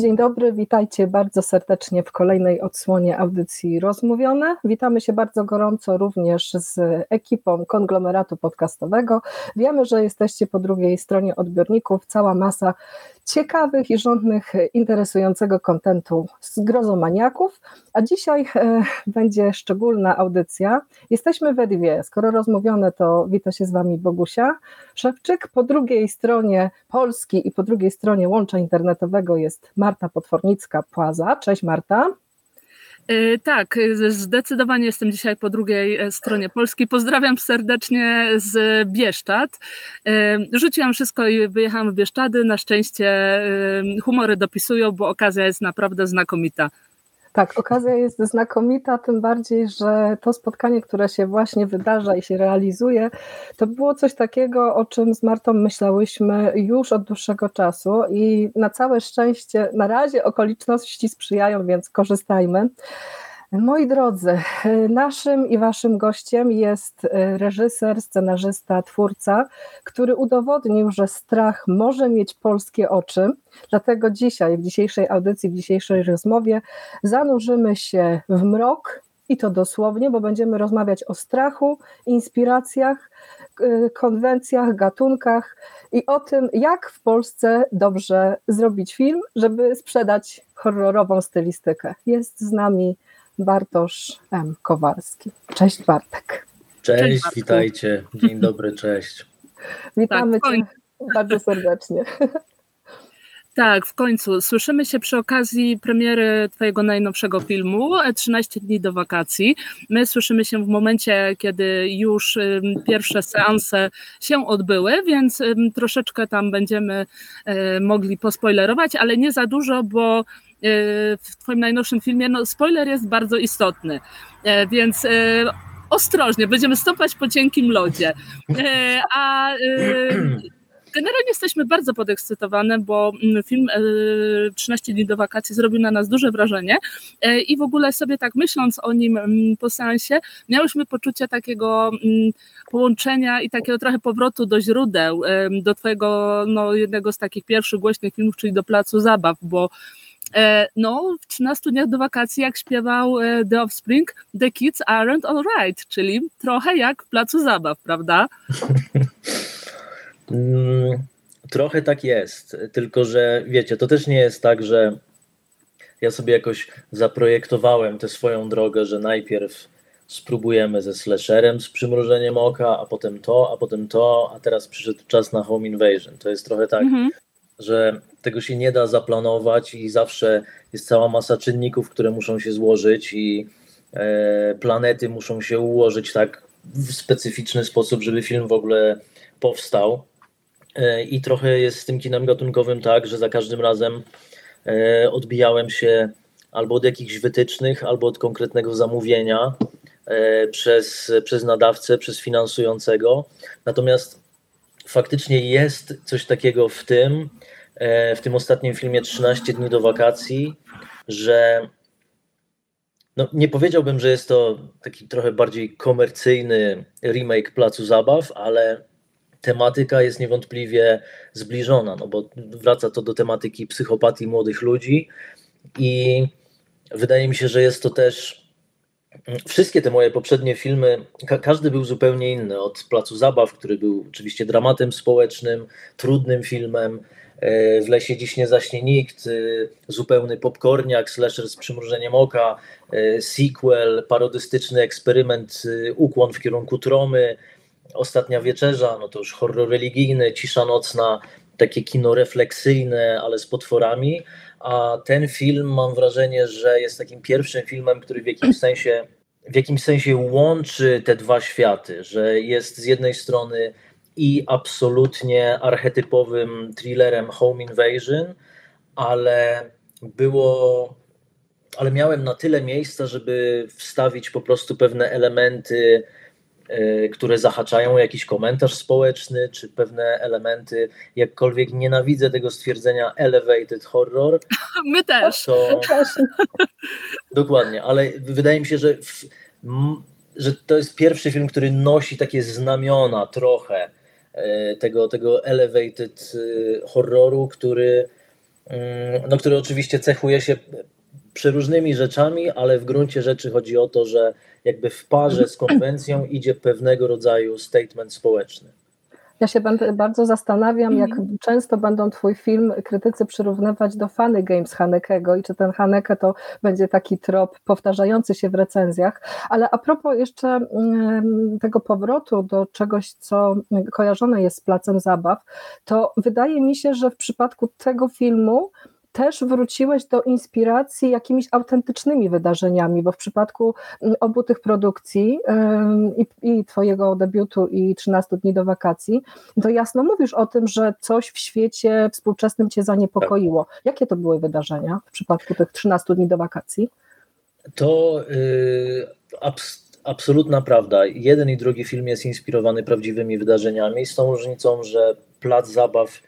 dzień dobry, witajcie bardzo serdecznie w kolejnej odsłonie audycji Rozmówione. Witamy się bardzo gorąco również z ekipą konglomeratu podcastowego. Wiemy, że jesteście po drugiej stronie odbiorników, cała masa ciekawych i rządnych interesującego kontentu z grozomaniaków, a dzisiaj e, będzie szczególna audycja. Jesteśmy we dwie, skoro rozmówione to wita się z Wami Bogusia Szewczyk, po drugiej stronie Polski i po drugiej stronie łącza internetowego jest Marta Potwornicka-Płaza. Cześć Marta. E, tak, zdecydowanie jestem dzisiaj po drugiej e, stronie Polski. Pozdrawiam serdecznie z Bieszczad. E, rzuciłam wszystko i wyjechałam w Bieszczady. Na szczęście humory dopisują, bo okazja jest naprawdę znakomita. Tak, okazja jest znakomita, tym bardziej, że to spotkanie, które się właśnie wydarza i się realizuje, to było coś takiego, o czym z Martą myślałyśmy już od dłuższego czasu i na całe szczęście na razie okoliczności sprzyjają, więc korzystajmy. Moi drodzy, naszym i waszym gościem jest reżyser, scenarzysta, twórca, który udowodnił, że strach może mieć polskie oczy. Dlatego dzisiaj, w dzisiejszej audycji, w dzisiejszej rozmowie zanurzymy się w mrok i to dosłownie, bo będziemy rozmawiać o strachu, inspiracjach, konwencjach, gatunkach i o tym, jak w Polsce dobrze zrobić film, żeby sprzedać horrorową stylistykę. Jest z nami Bartosz M. Kowalski. Cześć Bartek. Cześć, cześć witajcie. Dzień dobry, cześć. Witamy tak, Cię bardzo serdecznie. Tak, w końcu. Słyszymy się przy okazji premiery Twojego najnowszego filmu 13 dni do wakacji. My słyszymy się w momencie, kiedy już pierwsze seanse się odbyły, więc troszeczkę tam będziemy e, mogli pospoilerować, ale nie za dużo, bo w Twoim najnowszym filmie, no spoiler jest bardzo istotny, e, więc e, ostrożnie, będziemy stopać po cienkim lodzie. E, a Generalnie jesteśmy bardzo podekscytowane, bo mm, film 13 dni do wakacji zrobił na nas duże wrażenie i w ogóle sobie tak myśląc o nim mm, po seansie, miałyśmy poczucie takiego mm, połączenia i takiego trochę powrotu do źródeł, do twojego no, jednego z takich pierwszych głośnych filmów, czyli do Placu Zabaw, bo no, w 13 dniach do wakacji, jak śpiewał e, The Offspring, The Kids Aren't Alright, czyli trochę jak w placu zabaw, prawda? Mm, trochę tak jest, tylko że wiecie, to też nie jest tak, że ja sobie jakoś zaprojektowałem tę swoją drogę, że najpierw spróbujemy ze slasherem z przymrużeniem oka, a potem to, a potem to, a teraz przyszedł czas na home invasion. To jest trochę tak, mm -hmm że tego się nie da zaplanować i zawsze jest cała masa czynników, które muszą się złożyć i e, planety muszą się ułożyć tak w specyficzny sposób, żeby film w ogóle powstał. E, I trochę jest z tym kinem gatunkowym tak, że za każdym razem e, odbijałem się albo od jakichś wytycznych, albo od konkretnego zamówienia przez, przez nadawcę, przez finansującego. Natomiast faktycznie jest coś takiego w tym, w tym ostatnim filmie 13 dni do wakacji, że no, nie powiedziałbym, że jest to taki trochę bardziej komercyjny remake Placu Zabaw, ale tematyka jest niewątpliwie zbliżona, no bo wraca to do tematyki psychopatii młodych ludzi i wydaje mi się, że jest to też Wszystkie te moje poprzednie filmy, ka każdy był zupełnie inny. Od Placu Zabaw, który był oczywiście dramatem społecznym, trudnym filmem. E, w lesie dziś nie zaśnie nikt, e, zupełny popcorniak, slasher z przymrużeniem oka, e, sequel, parodystyczny eksperyment, ukłon w kierunku tromy, Ostatnia Wieczerza, no to już horror religijny, Cisza Nocna, takie kino refleksyjne, ale z potworami. A ten film mam wrażenie, że jest takim pierwszym filmem, który w jakimś sensie w jakimś sensie łączy te dwa światy, że jest z jednej strony i absolutnie archetypowym thrillerem Home Invasion, ale było ale miałem na tyle miejsca, żeby wstawić po prostu pewne elementy E, które zahaczają jakiś komentarz społeczny, czy pewne elementy, jakkolwiek nienawidzę tego stwierdzenia elevated horror. My też. To, dokładnie, ale wydaje mi się, że, w, że to jest pierwszy film, który nosi takie znamiona trochę tego, tego elevated e, horroru, który mm, no, który oczywiście cechuje się przeróżnymi rzeczami, ale w gruncie rzeczy chodzi o to, że jakby w parze z konwencją idzie pewnego rodzaju statement społeczny. Ja się bardzo zastanawiam, jak mhm. często będą Twój film krytycy przyrównywać do Funny Games Hanekego i czy ten Haneke to będzie taki trop powtarzający się w recenzjach. Ale a propos jeszcze mm, tego powrotu do czegoś, co kojarzone jest z placem zabaw, to wydaje mi się, że w przypadku tego filmu też wróciłeś do inspiracji jakimiś autentycznymi wydarzeniami, bo w przypadku mm, obu tych produkcji i, i Twojego debiutu i 13 dni do wakacji, to jasno mówisz o tym, że coś w świecie współczesnym Cię zaniepokoiło. Tak. Jakie to były wydarzenia w przypadku tych 13 dni do wakacji? To yy, abs absolutna prawda. Jeden i drugi film jest inspirowany prawdziwymi wydarzeniami, z tą różnicą, że plac zabaw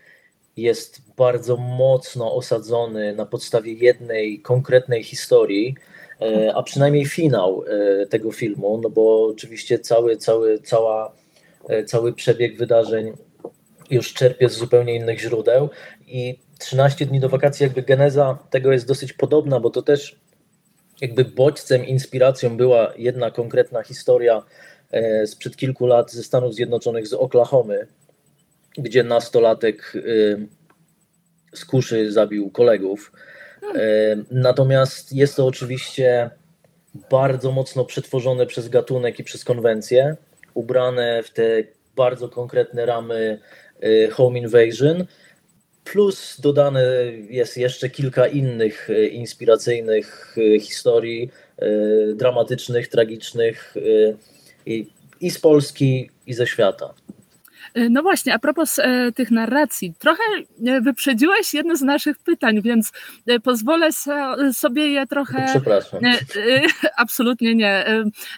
jest bardzo mocno osadzony na podstawie jednej konkretnej historii, e, a przynajmniej finał e, tego filmu, no bo oczywiście cały, cały, cała, e, cały przebieg wydarzeń już czerpie z zupełnie innych źródeł i 13 dni do wakacji, jakby geneza tego jest dosyć podobna, bo to też jakby bodźcem, inspiracją była jedna konkretna historia sprzed kilku lat ze Stanów Zjednoczonych, z Oklahomy, gdzie nastolatek y, z kuszy zabił kolegów. Y, natomiast jest to oczywiście bardzo mocno przetworzone przez gatunek i przez konwencję, ubrane w te bardzo konkretne ramy y, home invasion, plus dodane jest jeszcze kilka innych inspiracyjnych historii, dramatycznych, tragicznych i z Polski, i ze świata. E, no właśnie, a propos e, tych narracji, trochę e, wyprzedziłeś jedno z naszych pytań, więc pozwolę so, sobie je trochę. Przepraszam. Absolutnie nie.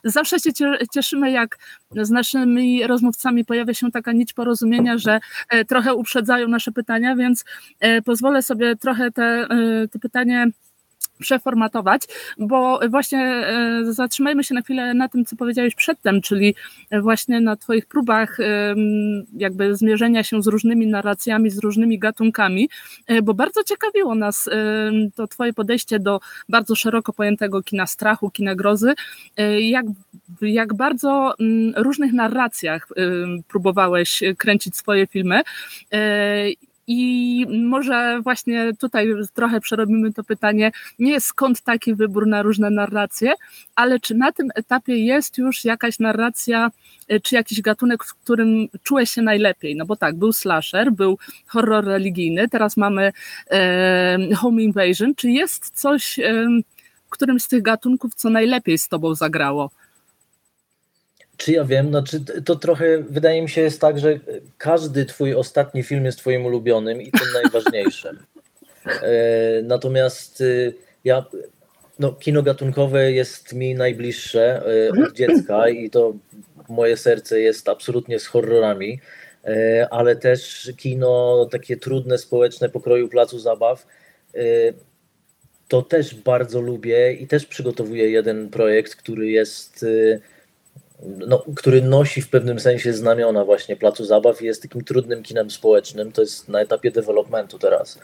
Zawsze się cieszymy, jak z naszymi rozmówcami pojawia się taka nić porozumienia, że trochę uprzedzają nasze pytania, więc pozwolę sobie trochę te, te pytanie przeformatować, bo właśnie e, zatrzymajmy się na chwilę na tym, co powiedziałeś przedtem, czyli właśnie na Twoich próbach jakby zmierzenia się z różnymi narracjami, z różnymi gatunkami, e, bo bardzo ciekawiło nas to Twoje podejście do bardzo szeroko pojętego kina strachu, kina grozy, e, jak, jak bardzo różnych narracjach próbowałeś kręcić swoje filmy i może właśnie tutaj trochę przerobimy to pytanie, nie skąd taki wybór na różne narracje, ale czy na tym etapie jest już jakaś narracja, e, czy jakiś gatunek, w którym czułeś się najlepiej? No bo tak, był slasher, był horror religijny, teraz mamy e, home invasion. Czy jest coś e, w którymś z tych gatunków, co najlepiej z tobą zagrało? Czy ja wiem, znaczy to trochę wydaje mi się jest tak, że każdy twój ostatni film jest twoim ulubionym i tym najważniejszym. E, natomiast y, ja, no, kino gatunkowe jest mi najbliższe e, od dziecka i to moje serce jest absolutnie z horrorami, e, ale też kino takie trudne, społeczne pokroju placu zabaw to też bardzo lubię i też przygotowuję jeden projekt, który jest y, no, który nosi w pewnym sensie znamiona właśnie Placu Zabaw i jest takim trudnym kinem społecznym. To jest na etapie developmentu teraz.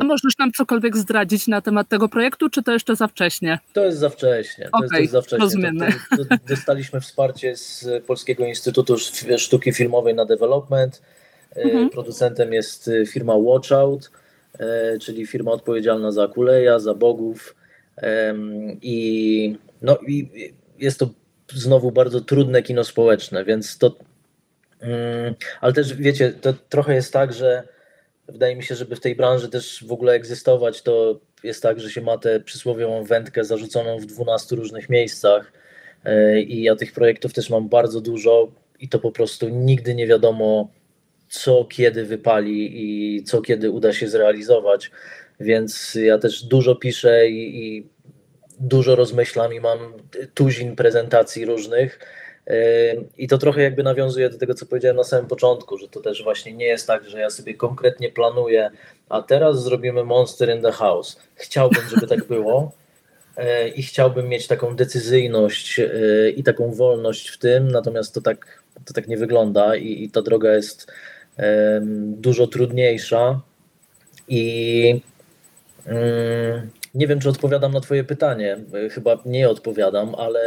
A możesz nam cokolwiek zdradzić na temat tego projektu, czy to jeszcze za wcześnie? To jest za wcześnie. To, okay, jest, to jest za wcześnie. Rozumiemy. To, to, dostaliśmy wsparcie z Polskiego Instytutu Sztuki Filmowej na Development. E, mhm. Producentem jest e, firma Watchout, e, czyli firma odpowiedzialna za Kuleja, za Bogów. I, no, i jest to znowu bardzo trudne kino społeczne, więc to. Mm, ale też wiecie, to trochę jest tak, że wydaje mi się, żeby w tej branży też w ogóle egzystować, to jest tak, że się ma tę przysłowiową wędkę zarzuconą w 12 różnych miejscach. E, I ja tych projektów też mam bardzo dużo, i to po prostu nigdy nie wiadomo, co kiedy wypali i co kiedy uda się zrealizować. Więc ja też dużo piszę i, i dużo rozmyślam i mam tuzin prezentacji różnych. I to trochę jakby nawiązuje do tego, co powiedziałem na samym początku, że to też właśnie nie jest tak, że ja sobie konkretnie planuję, a teraz zrobimy Monster in the House. Chciałbym, żeby tak było e, i chciałbym mieć taką decyzyjność e, i taką wolność w tym, natomiast to tak, to tak nie wygląda i, i ta droga jest dużo trudniejsza I mm, nie wiem, czy odpowiadam na Twoje pytanie. Chyba nie odpowiadam, ale.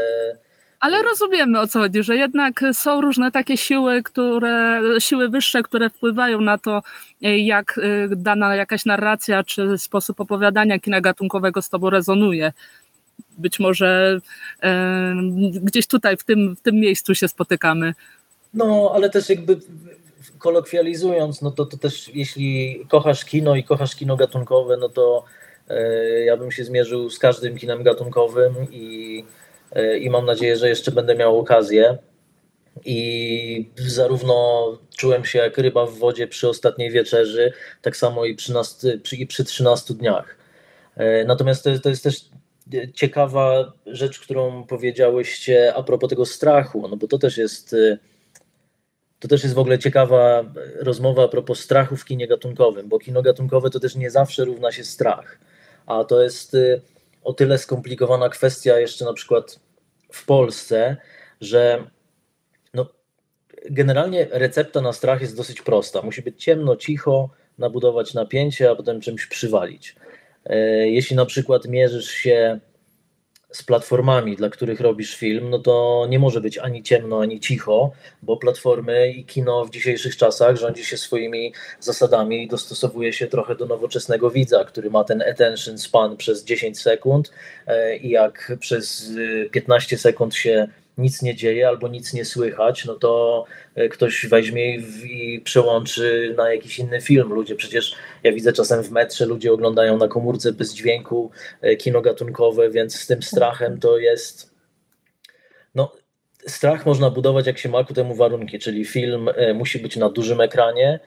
Ale rozumiemy o co chodzi, że jednak są różne takie siły, które, siły wyższe, które wpływają na to, jak dana jakaś narracja czy sposób opowiadania kina gatunkowego z tobą rezonuje. Być może e, gdzieś tutaj, w tym, w tym miejscu się spotykamy. No, ale też jakby kolokwializując, no to, to też jeśli kochasz kino i kochasz kino gatunkowe, no to e, ja bym się zmierzył z każdym kinem gatunkowym i, e, i mam nadzieję, że jeszcze będę miał okazję. I zarówno czułem się jak ryba w wodzie przy ostatniej wieczerzy, tak samo i przy, nas, przy, i przy 13 dniach. E, natomiast to, to jest też ciekawa rzecz, którą powiedziałyście a propos tego strachu, no bo to też jest to też jest w ogóle ciekawa rozmowa a propos strachu w kinie gatunkowym, bo kino gatunkowe to też nie zawsze równa się strach, a to jest y, o tyle skomplikowana kwestia jeszcze na przykład w Polsce, że no, generalnie recepta na strach jest dosyć prosta. Musi być ciemno, cicho, nabudować napięcie, a potem czymś przywalić. E, jeśli na przykład mierzysz się z platformami, dla których robisz film, no to nie może być ani ciemno, ani cicho, bo platformy i kino w dzisiejszych czasach rządzi się swoimi zasadami i dostosowuje się trochę do nowoczesnego widza, który ma ten attention span przez 10 sekund e, i jak przez 15 sekund się nic nie dzieje albo nic nie słychać, no to e, ktoś weźmie i przełączy na jakiś inny film. Ludzie przecież, ja widzę czasem w metrze, ludzie oglądają na komórce bez dźwięku e, kino gatunkowe, więc z tym strachem to jest. No, strach można budować, jak się ma ku temu warunki, czyli film e, musi być na dużym ekranie,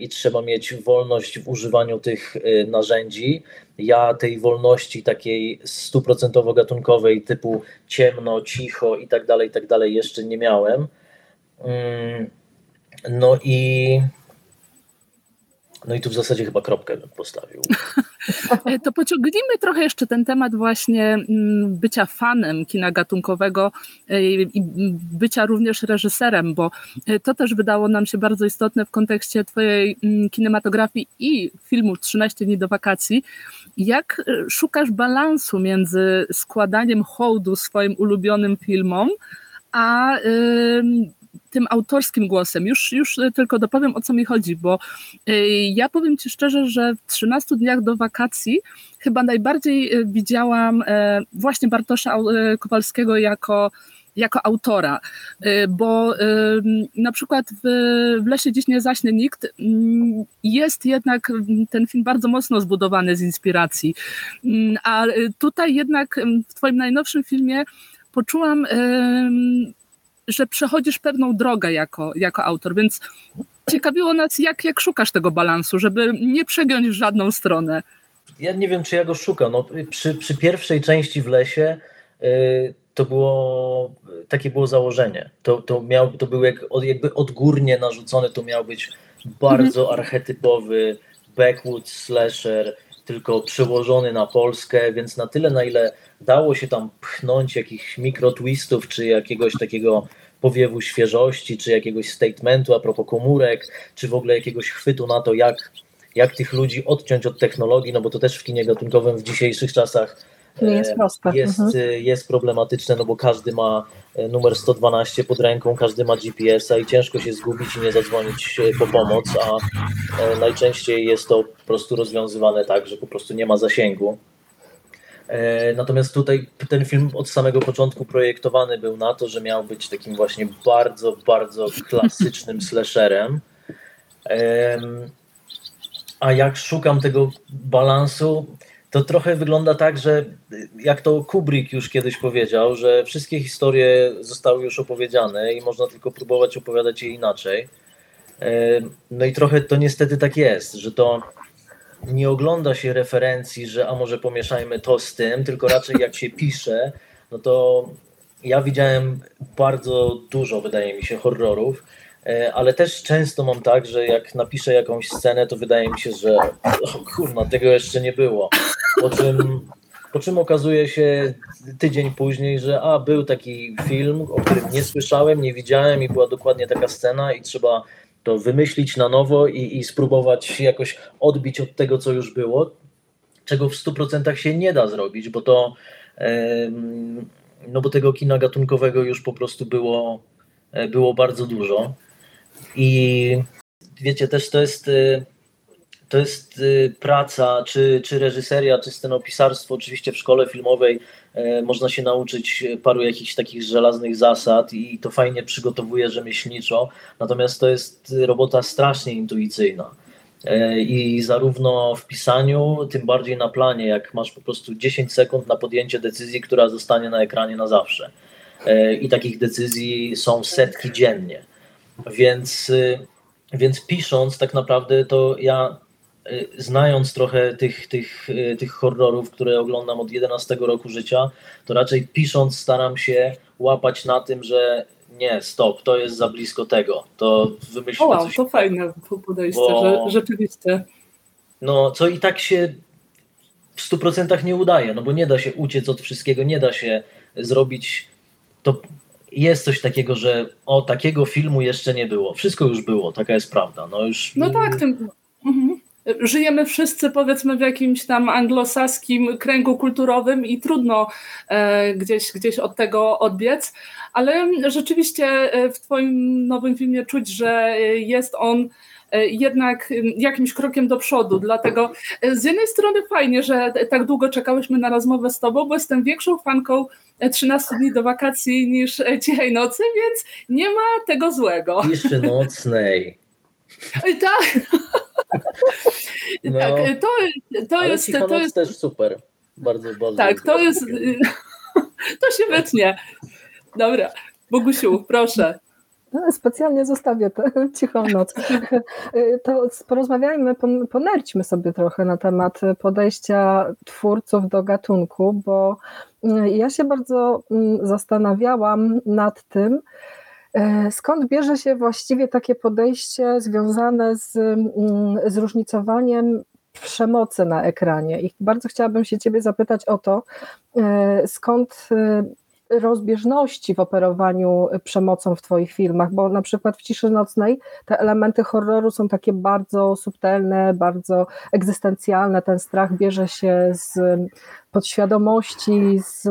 i trzeba mieć wolność w używaniu tych e, narzędzi. Ja tej wolności takiej stuprocentowo gatunkowej typu ciemno, cicho i tak dalej, i tak dalej jeszcze nie miałem. Mm, no i no i tu w zasadzie chyba kropkę bym postawił. to pociągnijmy trochę jeszcze ten temat właśnie mm, bycia fanem kina gatunkowego e, i bycia również reżyserem, bo e, to też wydało nam się bardzo istotne w kontekście twojej mm, kinematografii i filmu 13 dni do wakacji. Jak e, szukasz balansu między składaniem hołdu swoim ulubionym filmom, a tym autorskim głosem. Już, już tylko dopowiem o co mi chodzi, bo y, ja powiem Ci szczerze, że w 13 dniach do wakacji chyba najbardziej y, widziałam e, właśnie Bartosza e, Kowalskiego jako jako autora, bo na przykład w, w Lesie Dziś Nie Zaśnie Nikt mm, jest jednak ten film bardzo mocno zbudowany z inspiracji, mm, a tutaj jednak w Twoim najnowszym filmie poczułam że przechodzisz pewną drogę jako, jako autor, więc ciekawiło nas, jak, jak szukasz tego balansu, żeby nie przegiąć w żadną stronę. Ja nie wiem, czy ja go szukam. No, przy, przy pierwszej części w lesie yy, to było takie było założenie. To, to, miał, to był jak, jakby odgórnie narzucone, to miał być bardzo mhm. archetypowy backwoods slasher, tylko przełożony na Polskę, więc na tyle, na ile dało się tam pchnąć jakichś mikrotwistów, czy jakiegoś takiego powiewu świeżości, czy jakiegoś statementu a propos komórek, czy w ogóle jakiegoś chwytu na to, jak, jak tych ludzi odciąć od technologii, no bo to też w kinie gatunkowym w dzisiejszych czasach nie jest e, proste. Jest, mhm. E, jest problematyczne, no bo każdy ma e, numer 112 pod ręką, każdy ma GPS-a i ciężko się zgubić i nie zadzwonić po pomoc, a najczęściej jest to po prostu rozwiązywane tak, że po prostu nie ma zasięgu. Natomiast tutaj ten film od samego początku projektowany był na to, że miał być takim właśnie bardzo, bardzo klasycznym slasherem. A jak szukam tego balansu, to trochę wygląda tak, że jak to Kubrick już kiedyś powiedział, że wszystkie historie zostały już opowiedziane i można tylko próbować opowiadać je inaczej. No i trochę to niestety tak jest, że to nie ogląda się referencji, że a może pomieszajmy to z tym, tylko raczej jak się pisze, no to ja widziałem bardzo dużo, wydaje mi się, horrorów, ale też często mam tak, że jak napiszę jakąś scenę, to wydaje mi się, że o kurwa, tego jeszcze nie było. Po czym, po czym okazuje się tydzień później, że a, był taki film, o którym nie słyszałem, nie widziałem i była dokładnie taka scena i trzeba to wymyślić na nowo i, i spróbować jakoś odbić od tego, co już było, czego w 100% się nie da zrobić, bo to no bo tego kina gatunkowego już po prostu było, e, było bardzo dużo. I wiecie, też to jest e, to jest e, praca, czy, czy reżyseria, czy scenopisarstwo. Oczywiście w szkole filmowej można się nauczyć paru jakichś takich żelaznych zasad i to fajnie przygotowuje rzemieślniczo, natomiast to jest robota strasznie intuicyjna. I zarówno w pisaniu, tym bardziej na planie, jak masz po prostu 10 sekund na podjęcie decyzji, która zostanie na ekranie na zawsze. I takich decyzji są setki dziennie. Więc, e, więc pisząc, tak naprawdę to ja, znając trochę tych, tych, tych horrorów, które oglądam od 11 roku życia, to raczej pisząc staram się łapać na tym, że nie, stop, to jest za blisko tego, to wymyślmy wow, coś. to fajne podejście, bo, że, rzeczywiście. No, co i tak się w 100% nie udaje, no bo nie da się uciec od wszystkiego, nie da się zrobić, to jest coś takiego, że o, takiego filmu jeszcze nie było, wszystko już było, taka jest prawda. No, już... no tak, tym... Mhm żyjemy wszyscy powiedzmy w jakimś tam anglosaskim kręgu kulturowym i trudno e, gdzieś, gdzieś od tego odbiec, ale rzeczywiście e, w Twoim nowym filmie czuć, że jest on e, jednak jakimś krokiem do przodu. Dlatego z jednej strony fajnie, że tak długo czekałyśmy na rozmowę z Tobą, bo jestem większą fanką 13 dni do wakacji niż Cichej Nocy, więc nie ma tego złego. Jeszcze nocnej. Tak. No, tak, to, to jest. To jest też super. Bardzo, bardzo. Tak, to jest. To się wytnie. Dobra. Bogusiu, proszę. Specjalnie zostawię tę cichą noc. To porozmawiajmy, ponerćmy sobie trochę na temat podejścia twórców do gatunku, bo ja się bardzo mm, zastanawiałam nad tym, E, skąd bierze się właściwie takie podejście związane z mm, zróżnicowaniem przemocy na ekranie? I bardzo chciałabym się Ciebie zapytać o to, e, skąd e, rozbieżności w operowaniu przemocą w Twoich filmach, bo na przykład w Ciszy Nocnej te elementy horroru są takie bardzo subtelne, bardzo egzystencjalne. Ten strach bierze się z podświadomości, z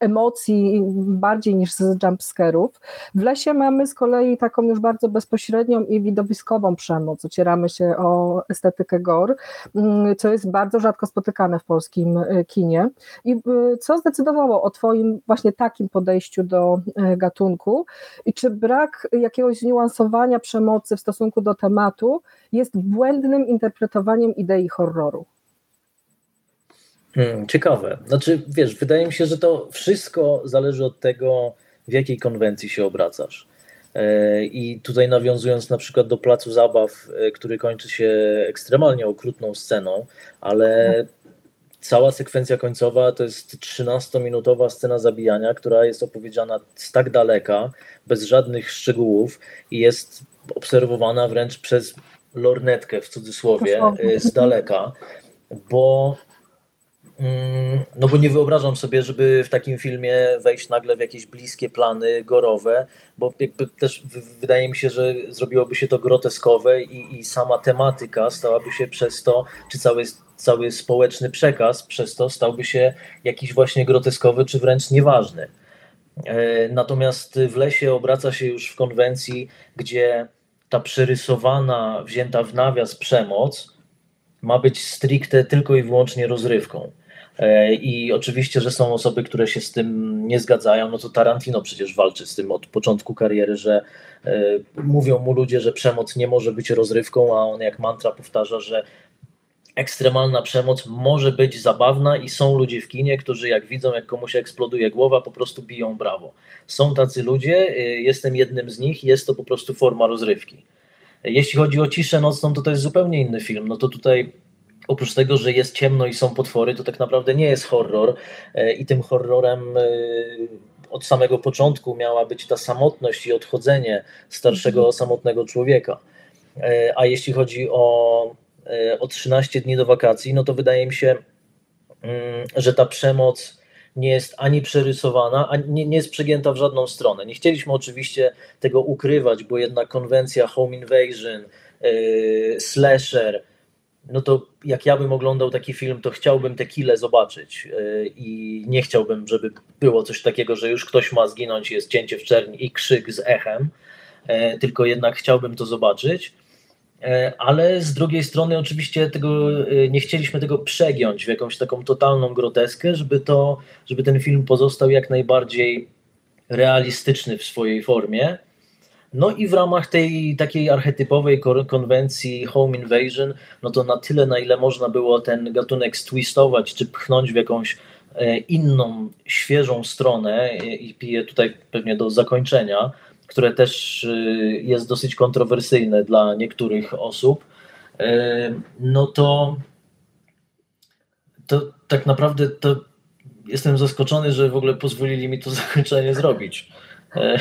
emocji bardziej niż z jumpscarów. W lesie mamy z kolei taką już bardzo bezpośrednią i widowiskową przemoc. Ocieramy się o estetykę gore, mm, co jest bardzo rzadko spotykane w polskim y, kinie. I y, co zdecydowało o Twoim właśnie takim podejściu do y, gatunku i czy brak jakiegoś zniuansowania przemocy w stosunku do tematu jest błędnym interpretowaniem idei horroru? Hmm, ciekawe. Znaczy, wiesz, wydaje mi się, że to wszystko zależy od tego, w jakiej konwencji się obracasz. E, I tutaj nawiązując na przykład do placu zabaw, e, który kończy się ekstremalnie okrutną sceną, ale cała sekwencja końcowa to jest 13-minutowa scena zabijania, która jest opowiedziana z tak daleka, bez żadnych szczegółów i jest obserwowana wręcz przez lornetkę w cudzysłowie e, z daleka, bo no bo nie wyobrażam sobie, żeby w takim filmie wejść nagle w jakieś bliskie plany gorowe, bo też wydaje mi się, że zrobiłoby się to groteskowe i, i sama tematyka stałaby się przez to, czy cały, cały społeczny przekaz przez to stałby się jakiś właśnie groteskowy, czy wręcz nieważny. E, natomiast w lesie obraca się już w konwencji, gdzie ta przerysowana, wzięta w nawias przemoc ma być stricte tylko i wyłącznie rozrywką. E, I oczywiście, że są osoby, które się z tym nie zgadzają. No to Tarantino przecież walczy z tym od początku kariery, że e, mówią mu ludzie, że przemoc nie może być rozrywką, a on jak mantra powtarza, że ekstremalna przemoc może być zabawna i są ludzie w kinie, którzy jak widzą, jak komuś eksploduje głowa, po prostu biją brawo. Są tacy ludzie, e, jestem jednym z nich, jest to po prostu forma rozrywki. Jeśli chodzi o ciszę nocną, to to jest zupełnie inny film. No to tutaj oprócz tego, że jest ciemno i są potwory, to tak naprawdę nie jest horror e, i tym horrorem e, od samego początku miała być ta samotność i odchodzenie starszego, mhm. samotnego człowieka. E, a jeśli chodzi o, o 13 dni do wakacji, no to wydaje mi się, mm, że ta przemoc nie jest ani przerysowana, ani nie, nie jest przegięta w żadną stronę. Nie chcieliśmy oczywiście tego ukrywać, bo jednak konwencja home invasion, slasher, no to jak ja bym oglądał taki film, to chciałbym te kile zobaczyć yy, i nie chciałbym, żeby było coś takiego, że już ktoś ma zginąć, jest cięcie w czerni i krzyk z echem, yy, tylko jednak chciałbym to zobaczyć. E, ale z drugiej strony oczywiście tego, e, nie chcieliśmy tego przegiąć w jakąś taką totalną groteskę, żeby, to, żeby ten film pozostał jak najbardziej realistyczny w swojej formie. No i w ramach tej takiej archetypowej konwencji Home Invasion, no to na tyle, na ile można było ten gatunek stwistować, czy pchnąć w jakąś e, inną, świeżą stronę i piję tutaj pewnie do zakończenia, które też y, jest dosyć kontrowersyjne dla niektórych osób, no to, to tak naprawdę to jestem zaskoczony, że w ogóle pozwolili mi to zakończenie zrobić, e,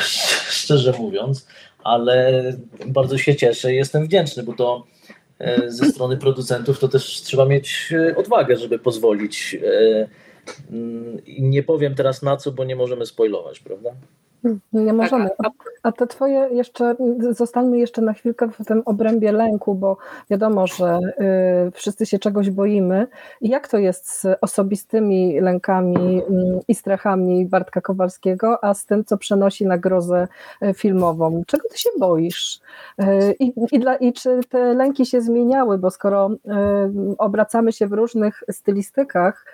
szczerze mówiąc, ale bardzo się cieszę i jestem wdzięczny, bo to e, ze strony producentów to też trzeba mieć e, odwagę, żeby pozwolić. Mm, nie powiem teraz na co, bo nie możemy spoilować, prawda? Nie tak, możemy. A te twoje jeszcze, zostańmy jeszcze na chwilkę w tym obrębie lęku, bo wiadomo, że y, wszyscy się czegoś boimy. Jak to jest z osobistymi lękami y, i strachami Bartka Kowalskiego, a z tym, co przenosi na grozę y, filmową? Czego ty się boisz? Y, I, i, dla, I czy te lęki się zmieniały, bo skoro obracamy się w różnych stylistykach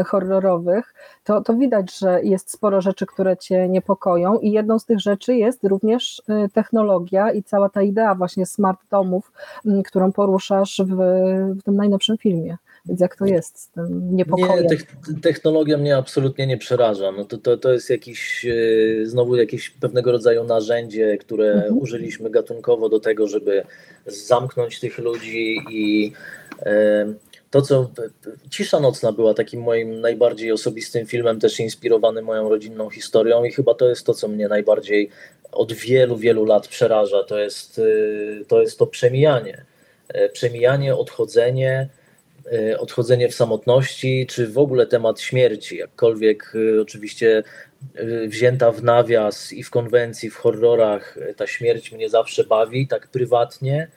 y, horrorowych, to, to widać, że jest sporo rzeczy, które cię niepokoją i jedną z tych rzeczy jest również y, technologia i cała ta idea właśnie smart domów, mm, którą poruszasz w, w tym najnowszym filmie. Więc jak to jest z tym niepokojem? Nie, technologia mnie absolutnie nie przeraża. No to, to, to jest jakiś, y, znowu jakieś pewnego rodzaju narzędzie, które mhm. użyliśmy gatunkowo do tego, żeby zamknąć tych ludzi i to, co Cisza Nocna była takim moim najbardziej osobistym filmem, też inspirowany moją rodzinną historią, i chyba to jest to, co mnie najbardziej od wielu, wielu lat przeraża. To jest y, to, jest to przemijanie. E, przemijanie, odchodzenie, e, odchodzenie w samotności, czy w ogóle temat śmierci, jakkolwiek y, oczywiście y, wzięta w nawias i w konwencji, w horrorach, ta śmierć mnie zawsze bawi, tak prywatnie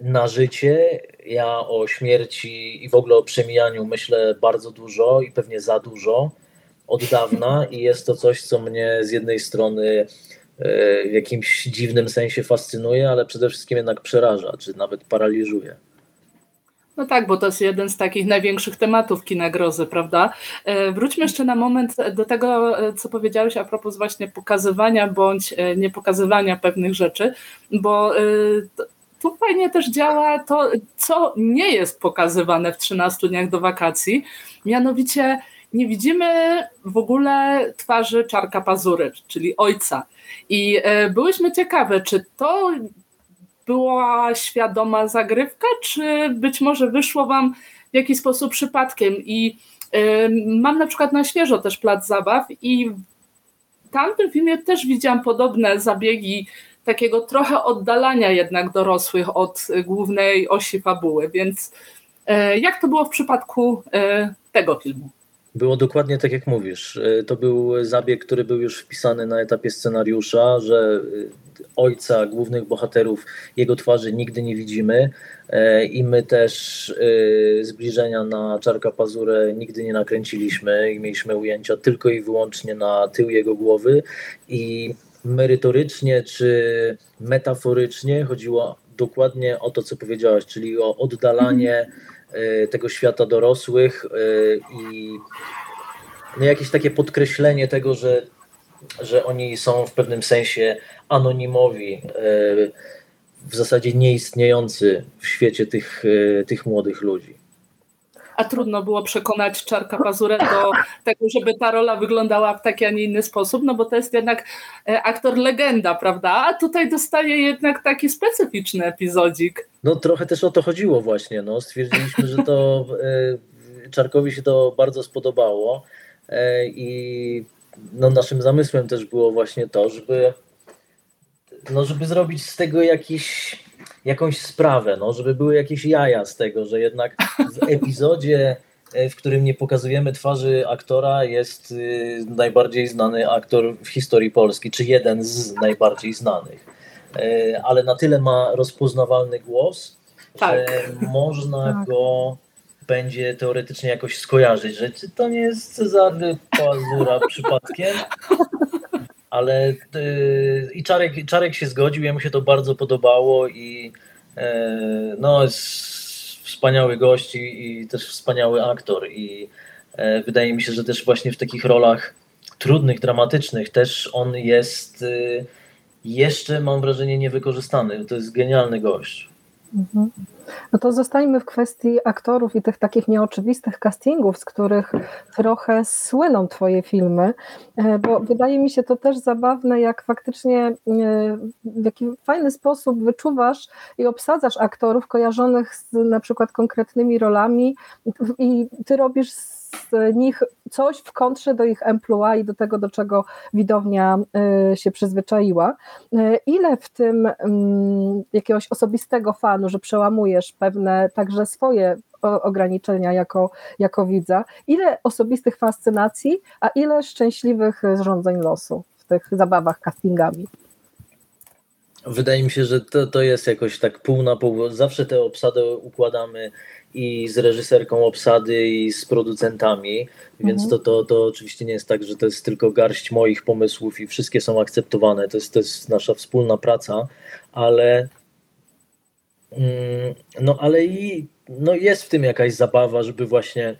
na życie. Ja o śmierci i w ogóle o przemijaniu myślę bardzo dużo i pewnie za dużo od dawna i jest to coś, co mnie z jednej strony e, w jakimś dziwnym sensie fascynuje, ale przede wszystkim jednak przeraża, czy nawet paraliżuje. No tak, bo to jest jeden z takich największych tematów kina grozy, prawda? E, wróćmy jeszcze na moment do tego, co powiedziałeś a propos właśnie pokazywania bądź niepokazywania pewnych rzeczy, bo tu fajnie też działa to, co nie jest pokazywane w 13 dniach do wakacji. Mianowicie nie widzimy w ogóle twarzy Czarka Pazury, czyli ojca. I e, byłyśmy ciekawe, czy to była świadoma zagrywka, czy być może wyszło wam w jakiś sposób przypadkiem. I e, mam na przykład na świeżo też plac zabaw i w tamtym filmie też widziałam podobne zabiegi takiego trochę oddalania jednak dorosłych od głównej osi fabuły. Więc e, jak to było w przypadku e, tego filmu? Było dokładnie tak, jak mówisz. E, to był zabieg, który był już wpisany na etapie scenariusza, że ojca głównych bohaterów, jego twarzy nigdy nie widzimy i my też zbliżenia na Czarka Pazurę nigdy nie nakręciliśmy i mieliśmy ujęcia tylko i wyłącznie na tył jego głowy i merytorycznie czy metaforycznie chodziło dokładnie o to, co powiedziałaś, czyli o oddalanie e, tego świata dorosłych e, i no jakieś takie podkreślenie tego, że, że oni są w pewnym sensie anonimowi, e, w zasadzie nieistniejący w świecie tych, tych młodych ludzi a trudno było przekonać Czarka Pazurę do tego, żeby ta rola wyglądała w taki, a nie inny sposób, no bo to jest jednak e, aktor legenda, prawda? A tutaj dostaje jednak taki specyficzny epizodzik. No trochę też o to chodziło właśnie, no. Stwierdziliśmy, że to e, Czarkowi się to bardzo spodobało e, i no, naszym zamysłem też było właśnie to, żeby no, żeby zrobić z tego jakiś jakąś sprawę, no, żeby były jakieś jaja z tego, że jednak w epizodzie w którym nie pokazujemy twarzy aktora, jest najbardziej znany aktor w historii Polski, czy jeden z najbardziej znanych. Ale na tyle ma rozpoznawalny głos, tak. że można tak. go będzie teoretycznie jakoś skojarzyć, że czy to nie jest Cezary Pazura przypadkiem, ale yy, i Czarek, Czarek się zgodził, jemu się to bardzo podobało i yy, no jest wspaniały gość i, i, też wspaniały aktor i yy, wydaje mi się, że też właśnie w takich rolach trudnych, dramatycznych też on jest y, jeszcze mam wrażenie niewykorzystany. To jest genialny gość. Mhm. No to zostańmy w kwestii aktorów i tych takich nieoczywistych castingów, z których trochę słyną Twoje filmy, e, bo wydaje mi się to też zabawne, jak faktycznie e, w jaki fajny sposób wyczuwasz i obsadzasz aktorów kojarzonych z na przykład konkretnymi rolami i Ty robisz z nich coś w kontrze do ich emploi i do tego, do czego widownia y, się przyzwyczaiła. Y, ile w tym mm, jakiegoś osobistego fanu, że przełamujesz pewne także swoje ograniczenia jako, jako widza, ile osobistych fascynacji, a ile szczęśliwych zrządzeń losu w tych zabawach castingami? Wydaje mi się, że to, to jest jakoś tak pół na pół. Zawsze tę obsadę układamy i z reżyserką obsady, i z producentami, więc mhm. to, to, to oczywiście nie jest tak, że to jest tylko garść moich pomysłów i wszystkie są akceptowane. To jest, to jest nasza wspólna praca, ale mm, no ale i no jest w tym jakaś zabawa, żeby właśnie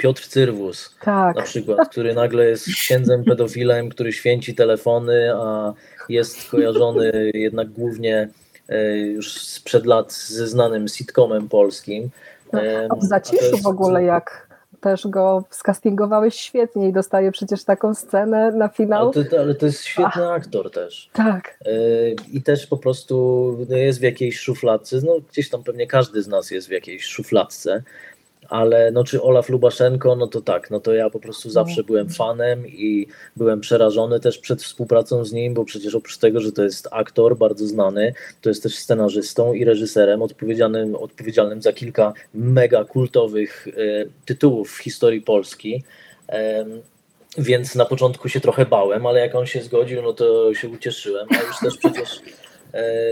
Piotr Cyrwus tak. na przykład, który nagle jest księdzem pedofilem, który święci telefony, a jest kojarzony jednak głównie e, już sprzed lat ze znanym sitcomem polskim. No, a w Zaciszu jest... w ogóle jak też go skastingowałeś świetnie i dostaje przecież taką scenę na finał. Ale to, ale to jest świetny Ach, aktor też. Tak. E, I też po prostu jest w jakiejś szufladce, no gdzieś tam pewnie każdy z nas jest w jakiejś szufladce, ale no czy Olaf Lubaszenko, no to tak, no to ja po prostu zawsze no. byłem fanem i byłem przerażony też przed współpracą z nim, bo przecież oprócz tego, że to jest aktor bardzo znany, to jest też scenarzystą i reżyserem odpowiedzialnym, odpowiedzialnym za kilka mega kultowych e, tytułów w historii Polski. E, więc na początku się trochę bałem, ale jak on się zgodził, no to się ucieszyłem. A już też przecież e,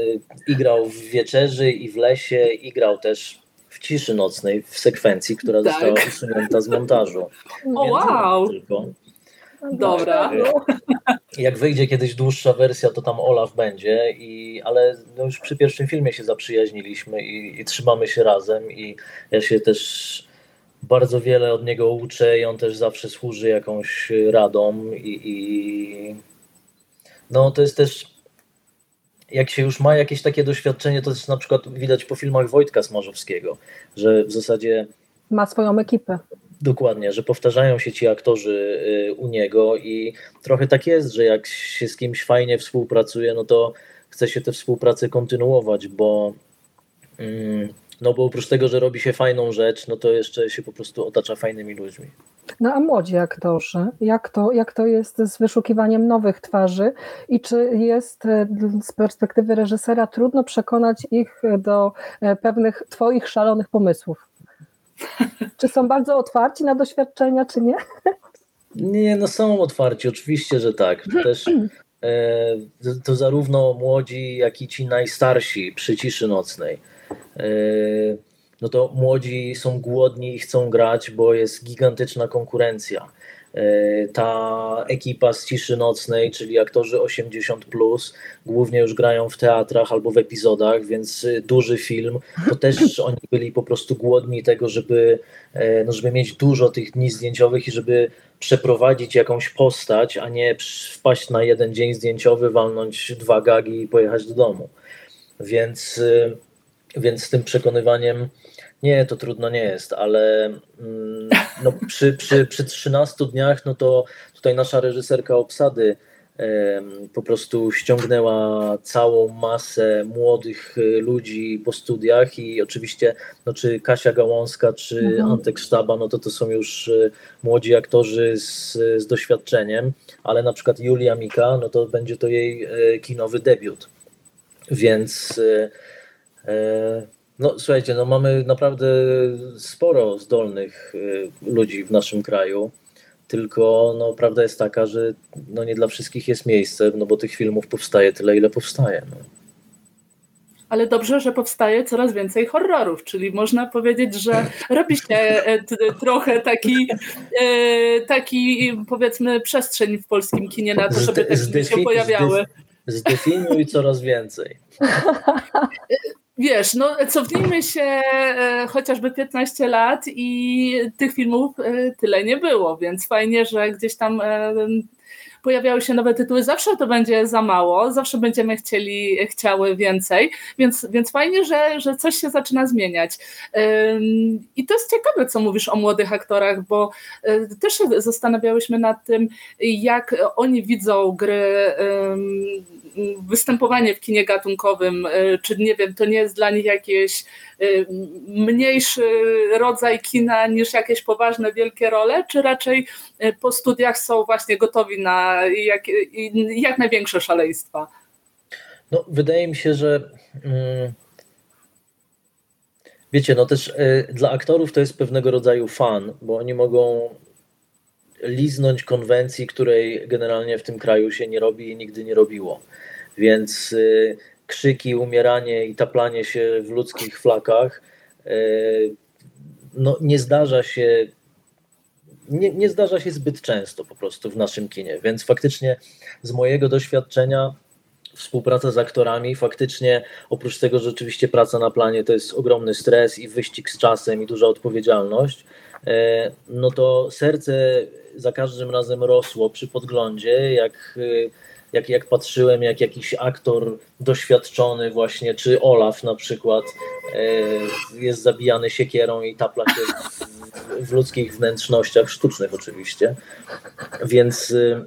igrał w Wieczerzy i w Lesie, igrał też w ciszy nocnej w sekwencji, która tak. została usunięta z montażu. O wow! Tylko. Dobra. Jak wyjdzie kiedyś dłuższa wersja, to tam Olaf będzie, i, ale no już przy pierwszym filmie się zaprzyjaźniliśmy i, i trzymamy się razem i ja się też bardzo wiele od niego uczę i on też zawsze służy jakąś radą i, i no to jest też jak się już ma jakieś takie doświadczenie, to też na przykład widać po filmach Wojtka Smarzowskiego, że w zasadzie ma swoją ekipę. Dokładnie, że powtarzają się ci aktorzy y, u niego i trochę tak jest, że jak się z kimś fajnie współpracuje, no to chce się tę współpracę kontynuować, bo mm, no bo oprócz tego, że robi się fajną rzecz, no to jeszcze się po prostu otacza fajnymi ludźmi. No a młodzi aktorzy, jak to, jak to jest z wyszukiwaniem nowych twarzy i czy jest e, z perspektywy reżysera trudno przekonać ich do e, pewnych twoich szalonych pomysłów? Czy są bardzo otwarci na doświadczenia, czy nie? Nie, no są otwarci, oczywiście, że tak. Też e, to zarówno młodzi, jak i ci najstarsi przy ciszy nocnej no to młodzi są głodni i chcą grać, bo jest gigantyczna konkurencja. E, ta ekipa z ciszy nocnej, czyli aktorzy 80, plus, głównie już grają w teatrach albo w epizodach, więc duży film. To też oni byli po prostu głodni tego, żeby, e, no, żeby mieć dużo tych dni zdjęciowych i żeby przeprowadzić jakąś postać, a nie wpaść na jeden dzień zdjęciowy, walnąć dwa gagi i pojechać do domu. Więc, e, więc z tym przekonywaniem nie, to trudno nie jest, ale mm, no, przy, przy, przy 13 dniach, no to tutaj nasza reżyserka obsady po prostu ściągnęła całą masę młodych y, ludzi po studiach i oczywiście no, czy Kasia Gałązka, czy mhm. Antek Sztaba, no to to są już y, młodzi aktorzy z, z doświadczeniem, ale na przykład Julia Mika, no to będzie to jej y, kinowy debiut, więc No słuchajcie, no mamy naprawdę sporo zdolnych y, ludzi w naszym kraju, tylko no, prawda jest taka, że no, nie dla wszystkich jest miejsce, no bo tych filmów powstaje tyle, ile powstaje. No. Ale dobrze, że powstaje coraz więcej horrorów, czyli można powiedzieć, że robi się e, trochę taki, e, taki powiedzmy przestrzeń w polskim kinie na to, żeby te filmy się pojawiały. Zdefiniuj coraz więcej. Wiesz, no cofnijmy się e, chociażby 15 lat i tych filmów e, tyle nie było, więc fajnie, że gdzieś tam e, pojawiały się nowe tytuły. Zawsze to będzie za mało, zawsze będziemy chcieli, chciały więcej, więc, więc fajnie, że, że coś się zaczyna zmieniać. I to jest ciekawe, co mówisz o młodych aktorach, bo też się zastanawiałyśmy nad tym, jak oni widzą gry występowanie w kinie gatunkowym, e, czy nie wiem, to nie jest dla nich jakiś e, mniejszy rodzaj kina niż jakieś poważne, wielkie role, czy raczej e, po studiach są właśnie gotowi na jak, jak największe szaleństwa? No, wydaje mi się, że mm, wiecie, no też dla aktorów to jest pewnego rodzaju fan, bo oni mogą liznąć konwencji, której generalnie w tym kraju się nie robi i nigdy nie robiło. Więc y, krzyki, umieranie i taplanie się w ludzkich flakach y, no, nie zdarza się nie, nie zdarza się zbyt często po prostu w naszym kinie, więc faktycznie z mojego doświadczenia współpraca z aktorami, faktycznie oprócz tego, że rzeczywiście praca na planie to jest ogromny stres i wyścig z czasem i duża odpowiedzialność, e, no to serce za każdym razem rosło przy podglądzie, jak y, jak, jak patrzyłem, jak jakiś aktor doświadczony właśnie, czy Olaf na przykład e, jest zabijany siekierą i tapla się w, w ludzkich wnętrznościach, sztucznych oczywiście, więc, e,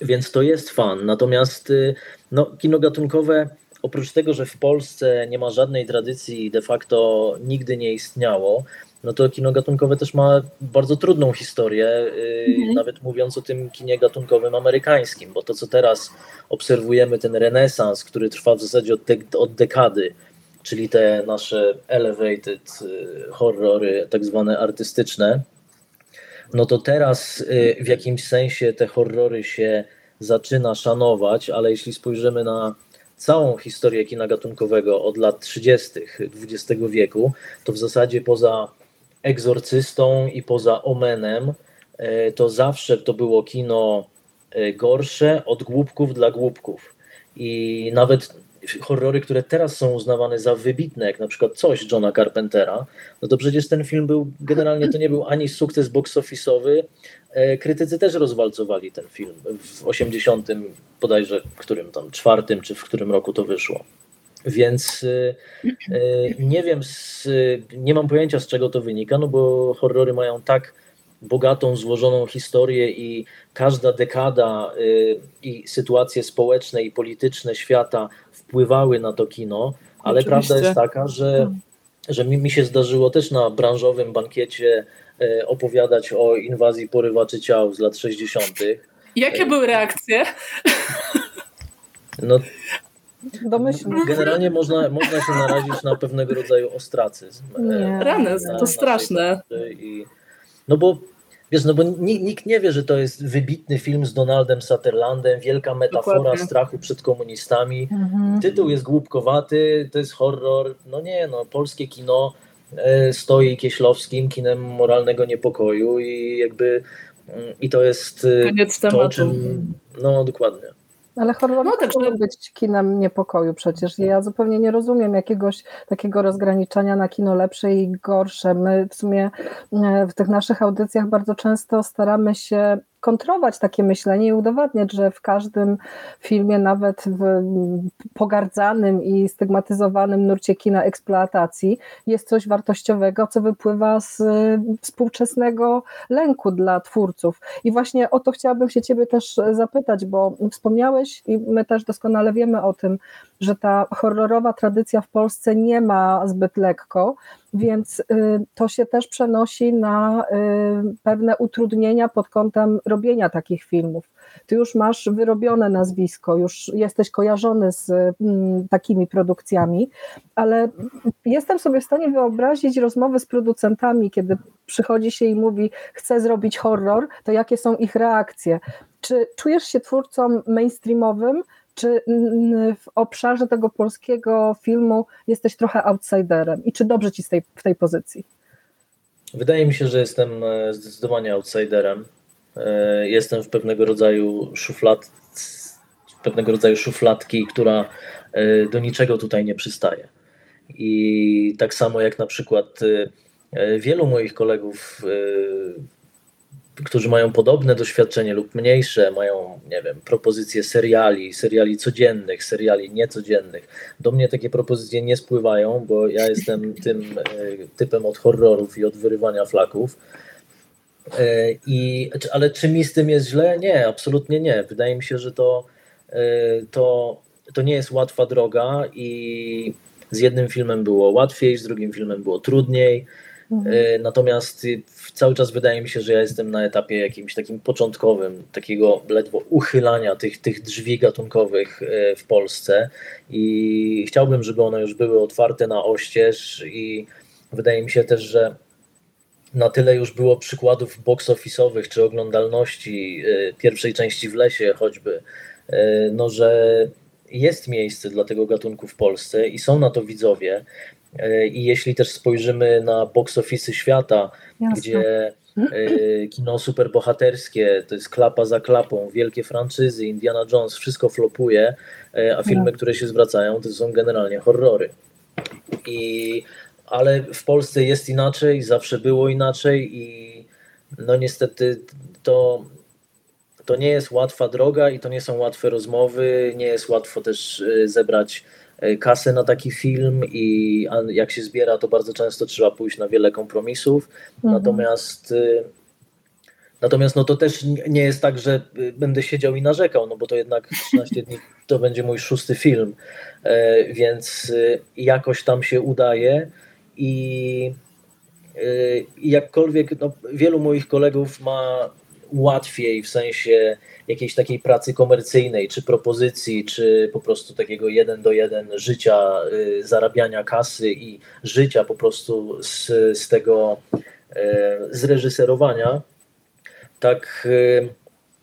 więc to jest fan. Natomiast e, no, kino gatunkowe oprócz tego, że w Polsce nie ma żadnej tradycji, de facto nigdy nie istniało, no to kino gatunkowe też ma bardzo trudną historię, y, mhm. nawet mówiąc o tym kinie gatunkowym amerykańskim, bo to, co teraz obserwujemy, ten renesans, który trwa w zasadzie od, de od dekady, czyli te nasze elevated y, horrory, tak zwane artystyczne, no to teraz y, w jakimś sensie te horrory się zaczyna szanować, ale jeśli spojrzymy na całą historię kina gatunkowego od lat 30. XX wieku, to w zasadzie poza Egzorcystą i poza Omenem, e, to zawsze to było kino e, gorsze od głupków dla głupków. I nawet horrory, które teraz są uznawane za wybitne, jak na przykład coś Johna Carpentera, no to przecież ten film był, generalnie to nie był ani sukces box office'owy, e, krytycy też rozwalcowali ten film w 80 bodajże, w którym tam, czwartym, czy w którym roku to wyszło. Więc y, y, nie wiem, nie mam pojęcia z czego to wynika, no bo horrory mają tak bogatą, złożoną historię i każda dekada y, i sytuacje społeczne i polityczne świata wpływały na to kino, ale Oczywiście. prawda jest taka, że, hmm. że mi, mi się zdarzyło też na branżowym bankiecie opowiadać o inwazji porywaczy ciał z lat 60. Jakie były reakcje? No, Domyślnie. Generalnie można, można się narazić na pewnego rodzaju ostracyzm. Nie. Rany, to straszne. I, no bo wiesz, no bo nikt nie wie, że to jest wybitny film z Donaldem Sutherlandem, wielka metafora Dokładnie. strachu przed komunistami. Mhm. Tytuł jest głupkowaty, to jest horror. No nie, no polskie kino e, stoi Kieślowskim, kinem moralnego niepokoju i jakby mm, i to jest e, Koniec to, tematu. czym, no dokładnie. Ale horror no, może być kinem niepokoju przecież. Ja zupełnie nie rozumiem jakiegoś takiego rozgraniczenia na kino lepsze i gorsze. My w sumie e, w tych naszych audycjach bardzo często staramy się kontrować takie myślenie i udowadniać, że w każdym filmie, nawet w pogardzanym i stygmatyzowanym nurcie kina eksploatacji, jest coś wartościowego, co wypływa z współczesnego lęku dla twórców. I właśnie o to chciałabym się Ciebie też zapytać, bo wspomniałeś i my też doskonale wiemy o tym, że ta horrorowa tradycja w Polsce nie ma zbyt lekko, więc y, to się też przenosi na y, pewne utrudnienia pod kątem robienia takich filmów. ty już masz wyrobione nazwisko, już jesteś kojarzony z mm, takimi produkcjami, ale jestem sobie w stanie wyobrazić rozmowy z producentami, kiedy przychodzi się i mówi, chcę zrobić horror, to jakie są ich reakcje? Czy czujesz się twórcą mainstreamowym, czy w obszarze tego polskiego filmu jesteś trochę outsiderem i czy dobrze ci tej, w tej pozycji? Wydaje mi się, że jestem e, zdecydowanie outsiderem. E, jestem w pewnego rodzaju szuflad, pewnego rodzaju szufladki, która e, do niczego tutaj nie przystaje. I tak samo jak na przykład wielu moich kolegów którzy mają podobne doświadczenie lub mniejsze, mają, nie wiem, propozycje seriali, seriali codziennych, seriali niecodziennych. Do mnie takie propozycje nie spływają, bo ja jestem tym e, typem od horrorów i od wyrywania flaków. E, I, ale czy mi z tym jest źle? Nie, absolutnie nie. Wydaje mi się, że to, e, to, to nie jest łatwa droga i z jednym filmem było łatwiej, z drugim filmem było trudniej. Mhm. E, natomiast cały czas wydaje mi się, że ja jestem na etapie jakimś takim początkowym, takiego ledwo uchylania tych, tych drzwi gatunkowych e, w Polsce i chciałbym, żeby one już były otwarte na oścież i wydaje mi się też, że na tyle już było przykładów box office'owych czy oglądalności e, pierwszej części w lesie choćby, no że jest miejsce dla tego gatunku w Polsce i są na to widzowie. E, I jeśli też spojrzymy na box office świata, Jasne. gdzie e, kino superbohaterskie, to jest klapa za klapą, wielkie franczyzy, Indiana Jones, wszystko flopuje, e, a filmy, no. które się zwracają, to są generalnie horrory. I, ale w Polsce jest inaczej, zawsze było inaczej i no niestety to, to nie jest łatwa droga i to nie są łatwe rozmowy, nie jest łatwo też zebrać kasę na taki film i jak się zbiera, to bardzo często trzeba pójść na wiele kompromisów. Mhm. Natomiast y, Natomiast no to też nie jest tak, że y, będę siedział i narzekał, no bo to jednak 13 dni to będzie mój szósty film, e, więc y, jakoś tam się udaje i jakkolwiek no, wielu moich kolegów ma łatwiej w sensie jakiejś takiej pracy komercyjnej, czy propozycji, czy po prostu takiego jeden do jeden życia, y, zarabiania kasy i życia po prostu z, z tego y, zreżyserowania, tak y,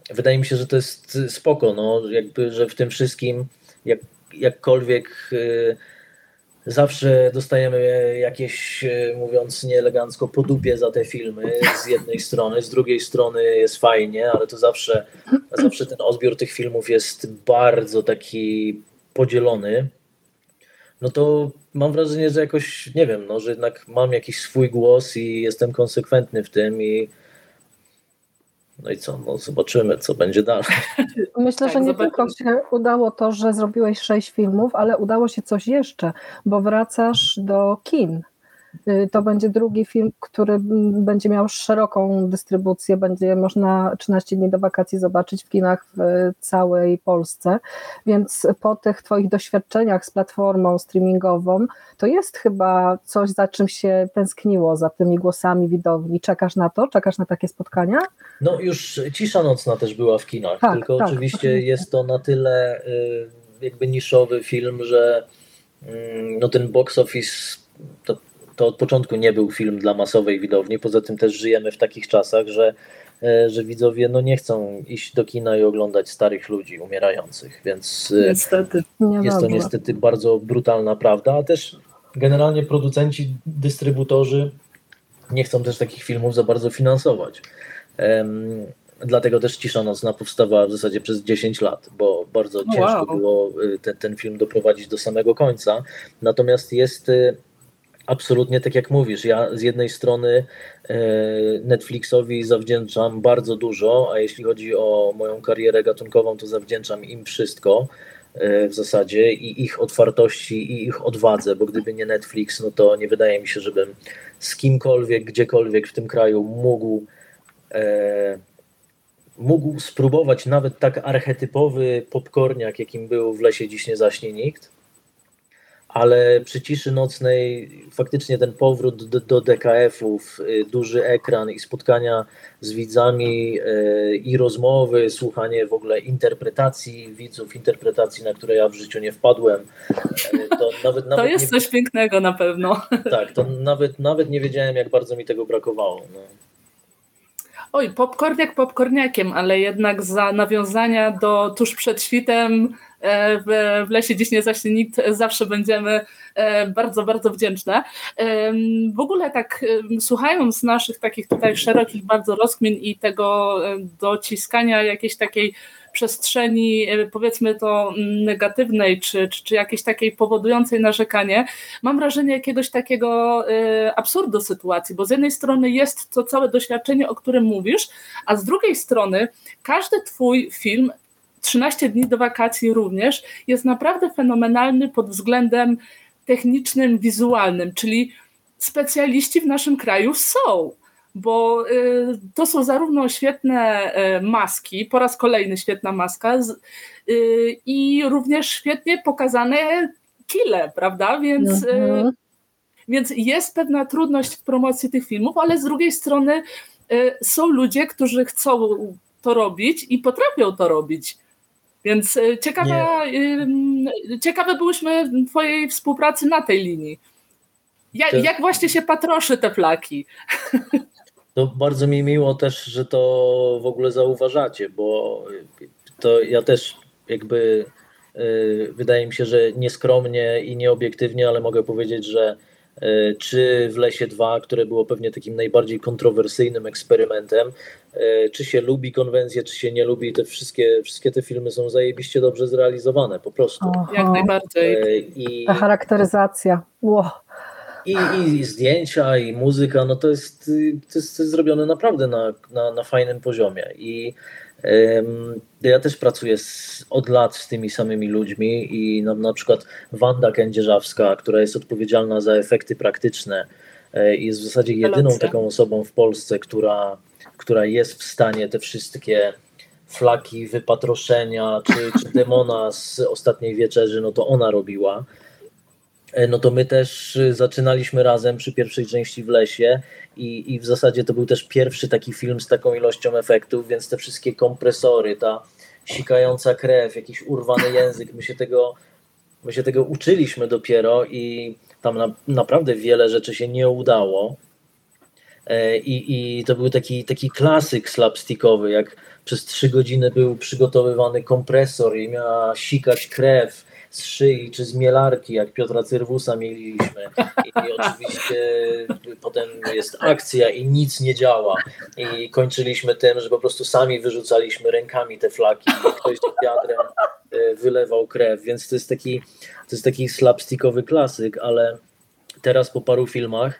wydaje mi się, że to jest spoko, no, jakby, że w tym wszystkim jak, jakkolwiek Zawsze dostajemy jakieś, e, mówiąc nieelegancko, podupie za te filmy z jednej strony, z drugiej strony jest fajnie, ale to zawsze, zawsze ten odbiór tych filmów jest bardzo taki podzielony. No to mam wrażenie, że jakoś, nie wiem, no, że jednak mam jakiś swój głos i jestem konsekwentny w tym i no i co, no zobaczymy, co będzie dalej. Myślę, tak, że nie zobaczymy. tylko się udało to, że zrobiłeś sześć filmów, ale udało się coś jeszcze, bo wracasz do kin. Y, to będzie drugi film, który będzie miał szeroką dystrybucję, będzie można 13 dni do wakacji zobaczyć w kinach w całej Polsce, więc po tych Twoich doświadczeniach z platformą streamingową, to jest chyba coś, za czym się tęskniło, za tymi głosami widowni. Czekasz na to? Czekasz na takie spotkania? No już Cisza Nocna też była w kinach, tak, tylko tak, oczywiście, oczywiście jest to na tyle y, jakby niszowy film, że mm, no ten box office to to od początku nie był film dla masowej widowni. Poza tym też żyjemy w takich czasach, że, e, że widzowie no nie chcą iść do kina i oglądać starych ludzi umierających, więc e, niestety. jest to niestety bardzo brutalna prawda, a też generalnie producenci, dystrybutorzy nie chcą też takich filmów za bardzo finansować. Um, dlatego też Cisza Nocna powstawała w zasadzie przez 10 lat, bo bardzo wow. ciężko było e, ten, ten film doprowadzić do samego końca. Natomiast jest Absolutnie tak jak mówisz. Ja z jednej strony e, Netflixowi zawdzięczam bardzo dużo, a jeśli chodzi o moją karierę gatunkową, to zawdzięczam im wszystko e, w zasadzie i ich otwartości i ich odwadze, bo gdyby nie Netflix, no to nie wydaje mi się, żebym z kimkolwiek, gdziekolwiek w tym kraju mógł e, mógł spróbować nawet tak archetypowy popcorniak, jakim był w lesie dziś nie zaśnie nikt ale przy ciszy nocnej faktycznie ten powrót do, do DKF-ów, y, duży ekran i spotkania z widzami y, i rozmowy, słuchanie w ogóle interpretacji widzów, interpretacji, na które ja w życiu nie wpadłem. Y, to, nawet, nawet to jest nie... coś pięknego na pewno. Tak, to nawet, nawet nie wiedziałem, jak bardzo mi tego brakowało. No. Oj, popcorniak popcorniakiem, ale jednak za nawiązania do tuż przed świtem e, w, w lesie dziś nie zaśnie nikt, zawsze będziemy e, bardzo, bardzo wdzięczne. W ogóle tak słuchając naszych takich tutaj szerokich bardzo rozkmin i tego e, dociskania jakiejś takiej przestrzeni, e, powiedzmy to mm, negatywnej, czy, czy, czy jakiejś takiej powodującej narzekanie, mam wrażenie jakiegoś takiego e, absurdu sytuacji, bo z jednej strony jest to całe doświadczenie, o którym mówisz, a z drugiej strony każdy twój film 13 dni do wakacji również jest naprawdę fenomenalny pod względem technicznym, wizualnym, czyli specjaliści w naszym kraju są bo y, to są zarówno świetne y, maski, po raz kolejny świetna maska y, i również świetnie pokazane kile, prawda? Więc, mhm. więc jest pewna trudność w promocji tych filmów, ale z drugiej strony są ludzie, którzy chcą to robić i potrafią to robić. Więc ciekawa, ciekawe byłyśmy Twojej współpracy na tej linii. Jak, jak właśnie się patroszy te flaki? No bardzo mi miło też, że to w ogóle zauważacie, bo to ja też jakby y, wydaje mi się, że nieskromnie i nieobiektywnie, ale mogę powiedzieć, że y, czy w Lesie 2, które było pewnie takim najbardziej kontrowersyjnym eksperymentem, y, czy się lubi konwencję, czy się nie lubi, te wszystkie, wszystkie te filmy są zajebiście dobrze zrealizowane, po prostu. Aha. Jak najbardziej. I... Ta charakteryzacja. Wow. I, I, zdjęcia, i muzyka, no to jest, to jest, to jest zrobione naprawdę na, na, na fajnym poziomie. I ja też pracuję z, od lat z tymi samymi ludźmi i na, na przykład Wanda Kędzierzawska, która jest odpowiedzialna za efekty praktyczne, e, jest w zasadzie jedyną taką osobą w Polsce, która, która jest w stanie te wszystkie flaki, wypatroszenia, czy, czy demona z ostatniej wieczerzy, no to ona robiła. E, no to my też y, zaczynaliśmy razem przy pierwszej części w lesie i, i w zasadzie to był też pierwszy taki film z taką ilością efektów, więc te wszystkie kompresory, ta sikająca krew, jakiś urwany język, my się tego, my się tego uczyliśmy dopiero i tam na, naprawdę wiele rzeczy się nie udało. E, I, I to był taki, taki klasyk slapstickowy, jak przez trzy godziny był przygotowywany kompresor i miała sikać krew z szyi czy z mielarki, jak Piotra Cyrwusa mieliśmy. I, oczywiście potem jest akcja i nic nie działa. I kończyliśmy tym, że po prostu sami wyrzucaliśmy rękami te flaki i ktoś wiadrem e, wylewał krew, więc to jest taki, to jest taki slapstickowy klasyk, ale teraz po paru filmach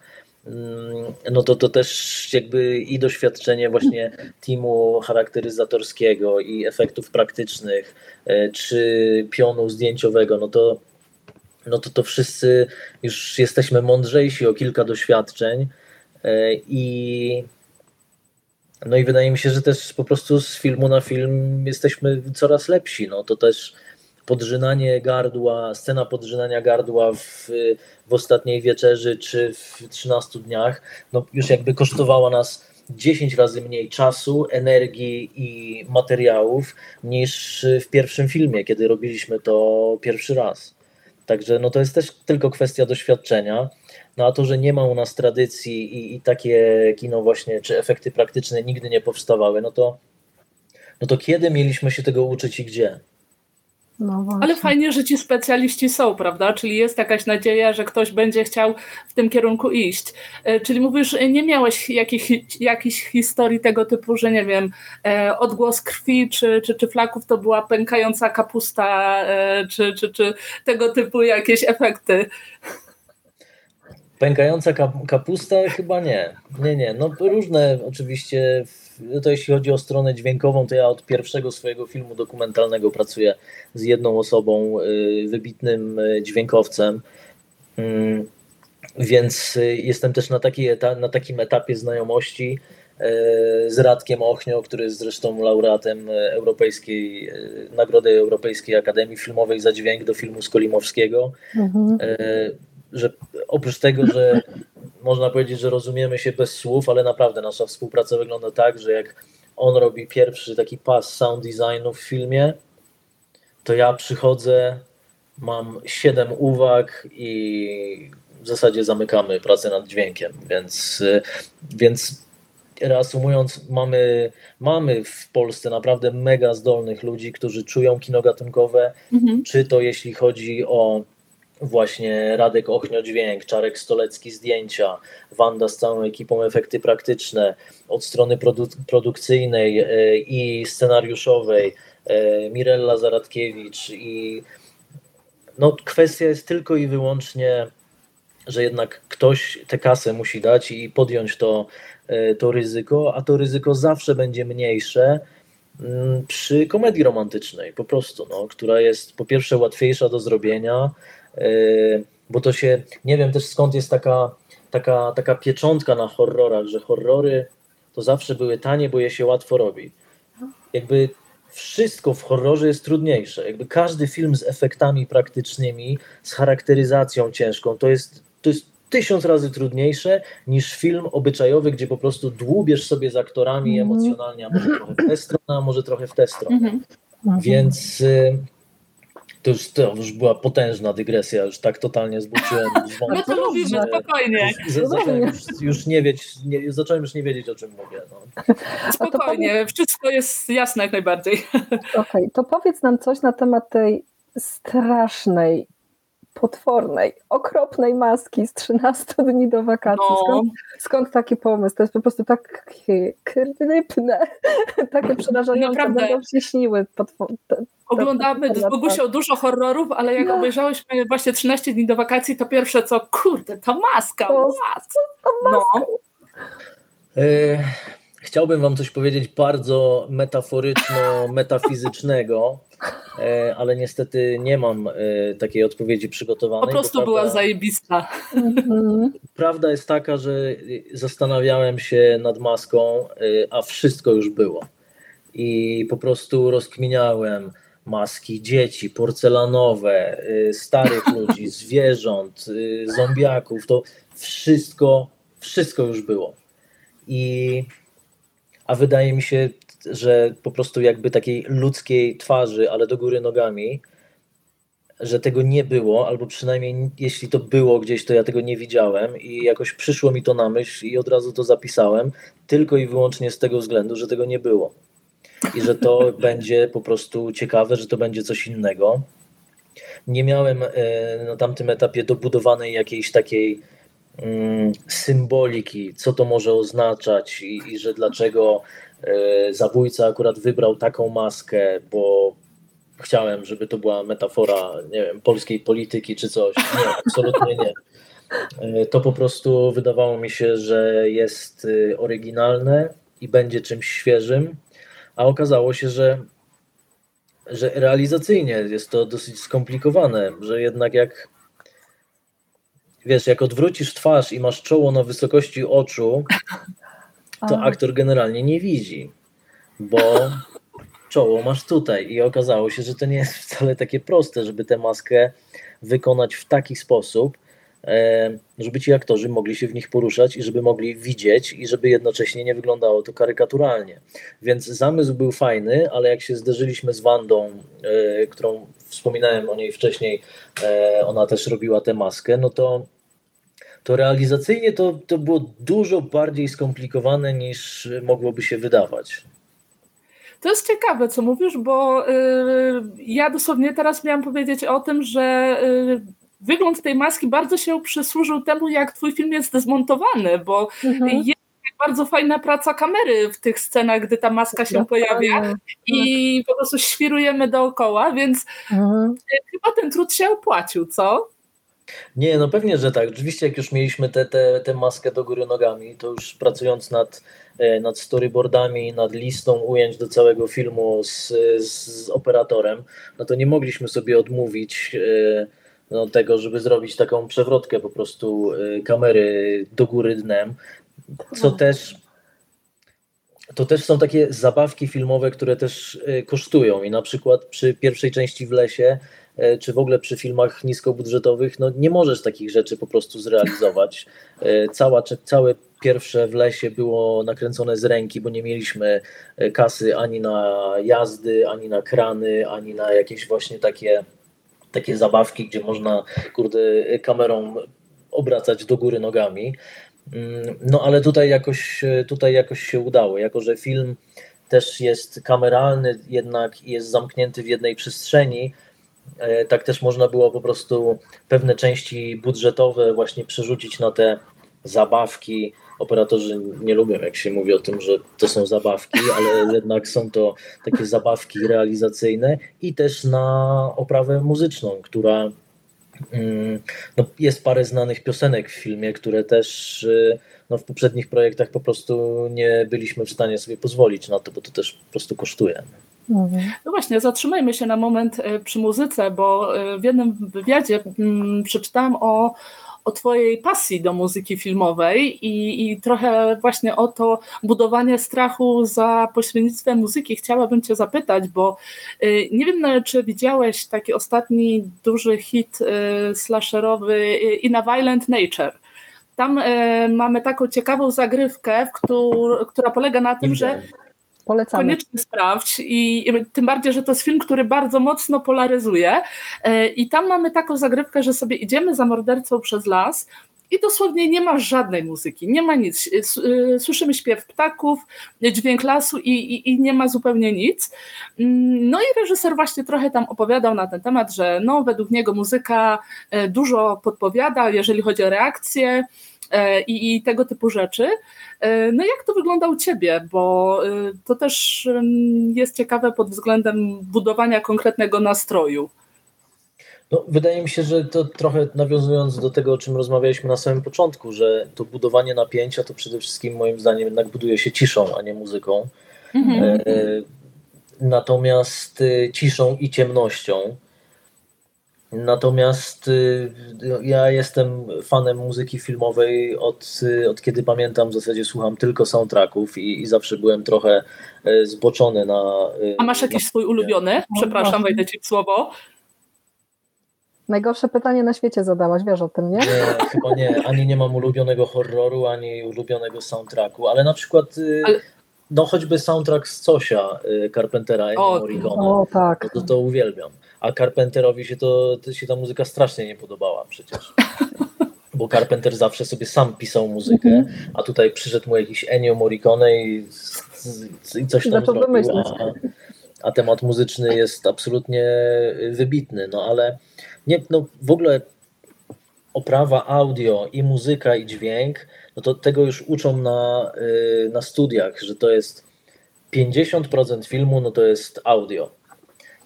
no to to też jakby i doświadczenie właśnie teamu charakteryzatorskiego i efektów praktycznych, E, czy pionu zdjęciowego, no to, no to to wszyscy już jesteśmy mądrzejsi o kilka doświadczeń e, i no i wydaje mi się, że też po prostu z filmu na film jesteśmy coraz lepsi. No to też podrzynanie gardła, scena podrzynania gardła w, w ostatniej wieczerzy czy w 13 dniach, no już jakby kosztowała nas 10 razy mniej czasu, energii i materiałów niż w pierwszym filmie, kiedy robiliśmy to pierwszy raz. Także no to jest też tylko kwestia doświadczenia. No a to, że nie ma u nas tradycji i, i takie kino właśnie, czy efekty praktyczne nigdy nie powstawały, no to, no to kiedy mieliśmy się tego uczyć i gdzie? No Ale fajnie, że ci specjaliści są, prawda? Czyli jest jakaś nadzieja, że ktoś będzie chciał w tym kierunku iść. E, czyli mówisz, nie miałeś jakich, jakichś historii tego typu, że nie wiem, e, odgłos krwi czy, czy, czy flaków to była pękająca kapusta, e, czy, czy, czy tego typu jakieś efekty. Pękająca kapusta chyba nie. Nie, nie. No różne oczywiście to jeśli chodzi o stronę dźwiękową, to ja od pierwszego swojego filmu dokumentalnego pracuję z jedną osobą, y, wybitnym y, dźwiękowcem. Mm, więc y, jestem też na, etap, na takim etapie znajomości, z Radkiem Ochnio, który jest zresztą laureatem Europejskiej, Nagrody Europejskiej Akademii Filmowej za dźwięk do filmu Skolimowskiego. Mhm. Że oprócz tego, że można powiedzieć, że rozumiemy się bez słów, ale naprawdę nasza współpraca wygląda tak, że jak on robi pierwszy taki pas sound designu w filmie, to ja przychodzę, mam siedem uwag i w zasadzie zamykamy pracę nad dźwiękiem, więc, więc reasumując, mamy, mamy w Polsce naprawdę mega zdolnych ludzi, którzy czują kino gatunkowe, mhm. czy to jeśli chodzi o właśnie Radek Ochnio dźwięk, Czarek Stolecki zdjęcia, Wanda z całą ekipą efekty praktyczne, od strony produ- produkcyjnej e, i scenariuszowej, e, Mirella Zaradkiewicz i no, kwestia jest tylko i wyłącznie, że jednak ktoś tę kasę musi dać i podjąć to, e, to ryzyko, a to ryzyko zawsze będzie mniejsze mm, przy komedii romantycznej, po prostu, no, która jest po pierwsze łatwiejsza do zrobienia, bo to się, nie wiem też skąd jest taka, taka, taka pieczątka na horrorach, że horrory to zawsze były tanie, bo je się łatwo robi. Jakby wszystko w horrorze jest trudniejsze. Jakby każdy film z efektami praktycznymi, z charakteryzacją ciężką, to jest, to jest tysiąc razy trudniejsze niż film obyczajowy, gdzie po prostu dłubiesz sobie z aktorami mm. emocjonalnie, a może trochę w tę stronę, a może trochę w tę stronę. Mm -hmm. Więc y, to już, to już była potężna dygresja, już tak totalnie zbudziłem. No to mówimy, spokojnie. Już, zacząłem już, już nie wiedzieć, nie, zacząłem już nie wiedzieć, o czym mówię. No. Spokojnie, wszystko jest jasne jak najbardziej. Okej, okay, to powiedz nam coś na temat tej strasznej potwornej, okropnej maski z 13 dni do wakacji. No. Skąd, skąd, taki pomysł? To jest po prostu tak krypne, takie przerażające, Naprawdę. będą się śniły. Oglądamy z Bogusią dużo horrorów, ale jak no. obejrzałyśmy właśnie 13 dni do wakacji, to pierwsze co, kurde, ta maska, to, maska. No. E, chciałbym wam coś powiedzieć bardzo metaforyczno-metafizycznego, e, ale niestety nie mam e, takiej odpowiedzi przygotowanej. Po prostu była prawda, zajebista. Mhm. Prawda jest taka, że zastanawiałem się nad maską, a wszystko już było. I po prostu rozkminiałem maski dzieci, porcelanowe, starych ludzi, zwierząt, zombiaków, to wszystko, wszystko już było. I a wydaje mi się, że po prostu jakby takiej ludzkiej twarzy, ale do góry nogami, że tego nie było, albo przynajmniej jeśli to było gdzieś, to ja tego nie widziałem i jakoś przyszło mi to na myśl i od razu to zapisałem, tylko i wyłącznie z tego względu, że tego nie było. I że to będzie po prostu ciekawe, że to będzie coś innego. Nie miałem e, na tamtym etapie dobudowanej jakiejś takiej symboliki, co to może oznaczać i, i że dlaczego e, zabójca akurat wybrał taką maskę, bo chciałem, żeby to była metafora, nie wiem, polskiej polityki czy coś. Nie, absolutnie nie. E, to po prostu wydawało mi się, że jest oryginalne i będzie czymś świeżym, a okazało się, że, że realizacyjnie jest to dosyć skomplikowane, że jednak jak wiesz, jak odwrócisz twarz i masz czoło na wysokości oczu, to aktor generalnie nie widzi, bo czoło masz tutaj i okazało się, że to nie jest wcale takie proste, żeby tę maskę wykonać w taki sposób, e, żeby ci aktorzy mogli się w nich poruszać i żeby mogli widzieć i żeby jednocześnie nie wyglądało to karykaturalnie. Więc zamysł był fajny, ale jak się zderzyliśmy z Wandą, e, którą wspominałem o niej wcześniej, e, ona też robiła tę maskę, no to, to realizacyjnie to, to było dużo bardziej skomplikowane niż mogłoby się wydawać. To jest ciekawe, co mówisz, bo y, ja dosłownie teraz miałam powiedzieć o tym, że y, wygląd tej maski bardzo się przysłużył temu, jak twój film jest zmontowany, bo mhm. jest bardzo fajna praca kamery w tych scenach, gdy ta maska się pojawia i po prostu świrujemy dookoła, więc mhm. chyba ten trud się opłacił, co? Nie, no pewnie, że tak. Oczywiście jak już mieliśmy tę te, te, te maskę do góry nogami, to już pracując nad, e, nad storyboardami, nad listą ujęć do całego filmu z, z, operatorem, no to nie mogliśmy sobie odmówić e, no, tego, żeby zrobić taką przewrotkę po prostu e, kamery do góry dnem, co też to też są takie zabawki filmowe, które też e, kosztują. I na przykład przy pierwszej części w lesie, e, czy w ogóle przy filmach niskobudżetowych, no nie możesz takich rzeczy po prostu zrealizować. E, cała, całe pierwsze w lesie było nakręcone z ręki, bo nie mieliśmy kasy ani na jazdy, ani na krany, ani na jakieś właśnie takie, takie zabawki, gdzie można kurde kamerą obracać do góry nogami. Mm, no ale tutaj jakoś, tutaj jakoś się udało, jako że film też jest kameralny, jednak jest zamknięty w jednej przestrzeni. E, tak też można było po prostu pewne części budżetowe właśnie przerzucić na te zabawki. Operatorzy nie lubią, jak się mówi o tym, że to są zabawki, ale jednak są to takie zabawki realizacyjne i też na oprawę muzyczną, która no, jest parę znanych piosenek w filmie, które też y, no, w poprzednich projektach po prostu nie byliśmy w stanie sobie pozwolić na to, bo to też po prostu kosztuje. Mhm. No właśnie, zatrzymajmy się na moment y, przy muzyce, bo y, w jednym wywiadzie mm, przeczytałam o o Twojej pasji do muzyki filmowej i, i trochę właśnie o to budowanie strachu za pośrednictwem muzyki chciałabym Cię zapytać, bo y, nie wiem, czy widziałeś taki ostatni duży hit y, slasherowy y, In a Violent Nature. Tam mamy taką ciekawą zagrywkę, która polega na tym, że Polecamy. Koniecznie sprawdź i tym bardziej, że to jest film, który bardzo mocno polaryzuje e, i tam mamy taką zagrywkę, że sobie idziemy za mordercą przez las i dosłownie nie ma żadnej muzyki, nie ma nic. E, słyszymy śpiew ptaków, dźwięk lasu i, i, i, nie ma zupełnie nic. Mm, no i reżyser właśnie trochę tam opowiadał na ten temat, że no, według niego muzyka e, dużo podpowiada, jeżeli chodzi o reakcje, E, i, i tego typu rzeczy. E, no jak to wygląda u Ciebie? Bo e, to też jest ciekawe pod względem budowania konkretnego nastroju. No, wydaje mi się, że to trochę nawiązując do tego, o czym rozmawialiśmy na samym początku, że to budowanie napięcia to przede wszystkim moim zdaniem jednak buduje się ciszą, a nie muzyką. Mhm. Natomiast ciszą i ciemnością. Natomiast y, ja jestem fanem muzyki filmowej od, y, od kiedy pamiętam, w zasadzie słucham tylko soundtracków i, i zawsze byłem trochę y, zboczony na. A masz jakiś na... swój ulubiony? Przepraszam, wejdę ci w słowo. Najgorsze pytanie na świecie zadałaś, wiesz o tym, nie? Nie, chyba nie. Ani nie mam ulubionego horroru, ani ulubionego soundtracku, ale na przykład. Ale... No choćby soundtrack z Cosia Carpentera Ennio Morricone, o, tak. to, to uwielbiam a Carpenterowi się, to, się ta muzyka strasznie nie podobała przecież. Bo Carpenter zawsze sobie sam pisał muzykę, mhm. a tutaj przyszedł mu jakiś Ennio Morricone i, i coś tam zrobił, a, a, temat muzyczny jest absolutnie wybitny, no ale nie, no w ogóle oprawa audio i muzyka i dźwięk, no to tego już uczą na, y, na studiach, że to jest 50% filmu, no to jest audio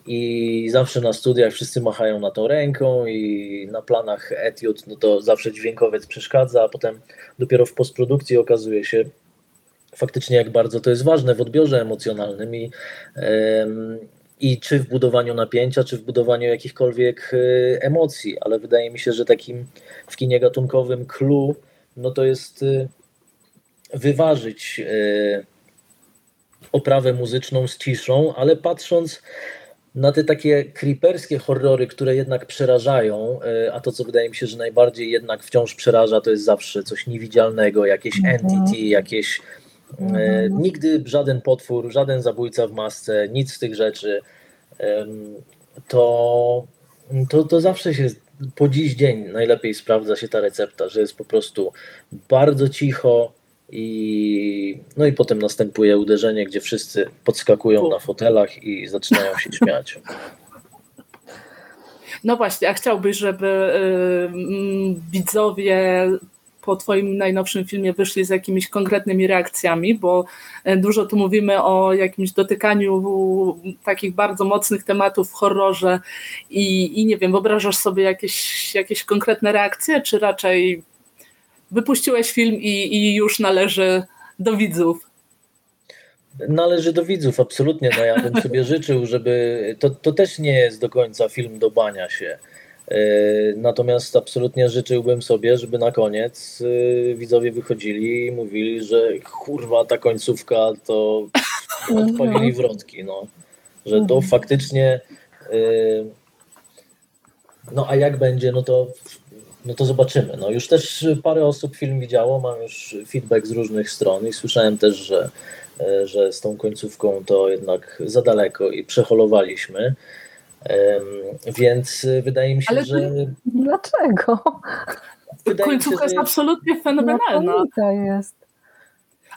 i zawsze na studiach wszyscy machają na to ręką i na planach etiud no to zawsze dźwiękowiec przeszkadza, a potem dopiero w postprodukcji okazuje się faktycznie jak bardzo to jest ważne w odbiorze emocjonalnym i, i czy w budowaniu napięcia, czy w budowaniu jakichkolwiek e, emocji, ale wydaje mi się, że takim w kinie gatunkowym clue no to jest e, wyważyć e, oprawę muzyczną z ciszą, ale patrząc na te takie creeperskie horrory, które jednak przerażają, e, a to co wydaje mi się, że najbardziej jednak wciąż przeraża, to jest zawsze coś niewidzialnego, jakieś mhm. entity, jakieś e, mhm. nigdy żaden potwór, żaden zabójca w masce, nic z tych rzeczy, to, to, to zawsze się po dziś dzień najlepiej sprawdza się ta recepta, że jest po prostu bardzo cicho, i, no i potem następuje uderzenie, gdzie wszyscy podskakują na fotelach i zaczynają się śmiać. No właśnie, a chciałbyś, żeby y, widzowie po Twoim najnowszym filmie wyszli z jakimiś konkretnymi reakcjami, bo y, dużo tu mówimy o jakimś dotykaniu takich bardzo mocnych tematów w horrorze i, i nie wiem, wyobrażasz sobie jakieś, jakieś konkretne reakcje, czy raczej wypuściłeś film i, i już należy do widzów. Należy do widzów, absolutnie. No ja bym sobie życzył, żeby. To, to też nie jest do końca film do bania się. Natomiast absolutnie życzyłbym sobie, żeby na koniec widzowie wychodzili i mówili, że kurwa ta końcówka to odpalili mhm. wrotki, no. Że to mhm. faktycznie no a jak będzie, no to no to zobaczymy. No już też parę osób film widziało, mam już feedback z różnych stron i słyszałem też, że, e, że z tą końcówką to jednak za daleko i przeholowaliśmy. Więc wydaje mi się, Ale że. Dlaczego? Wydaje Końcówka się, jest absolutnie fenomenalna. jest.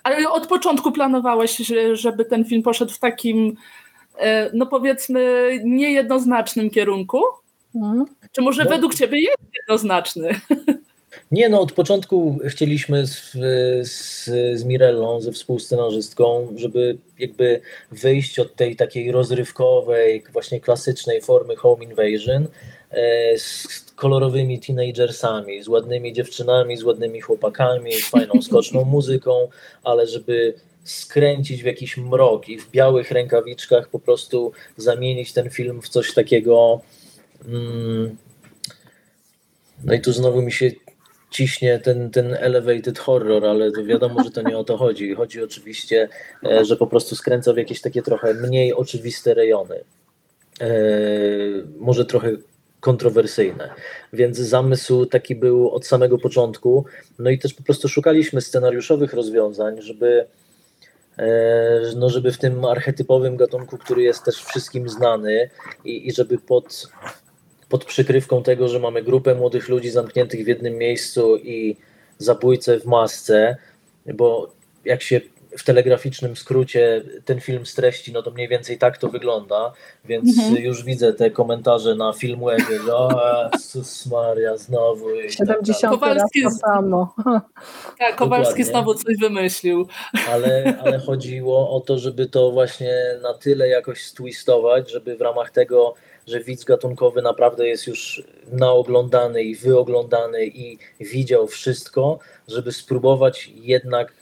Ale od początku planowałeś, żeby ten film poszedł w takim, e, no powiedzmy, niejednoznacznym kierunku? Mhm. Czy może no. według Ciebie jest jednoznaczny? Nie, no od początku chcieliśmy z, z, z Mirellą, ze współscenarzystką, żeby jakby wyjść od tej takiej rozrywkowej, właśnie klasycznej formy home invasion e, z kolorowymi teenagersami, z ładnymi dziewczynami, z ładnymi chłopakami, z fajną skoczną muzyką, ale żeby skręcić w jakiś mrok i w białych rękawiczkach po prostu zamienić ten film w coś takiego no i tu znowu mi się ciśnie ten, ten elevated horror, ale wiadomo, że to nie o to chodzi. Chodzi oczywiście, e, że po prostu skręca w jakieś takie trochę mniej oczywiste rejony. E, może trochę kontrowersyjne. Więc zamysł taki był od samego początku. No i też po prostu szukaliśmy scenariuszowych rozwiązań, żeby e, no żeby w tym archetypowym gatunku, który jest też wszystkim znany i, i żeby pod pod przykrywką tego, że mamy grupę młodych ludzi zamkniętych w jednym miejscu i zabójcę w masce, bo jak się w telegraficznym skrócie ten film streści, no to mniej więcej tak to wygląda, więc mhm. już widzę te komentarze na Filmwebie, że o Jezus Maria, znowu. I 70 tak Kowalski to samo. Tak, Kowalski Dokładnie. znowu coś wymyślił. Ale, ale chodziło o to, żeby to właśnie na tyle jakoś stwistować, żeby w ramach tego że widz gatunkowy naprawdę jest już naoglądany i wyoglądany i widział wszystko, żeby spróbować jednak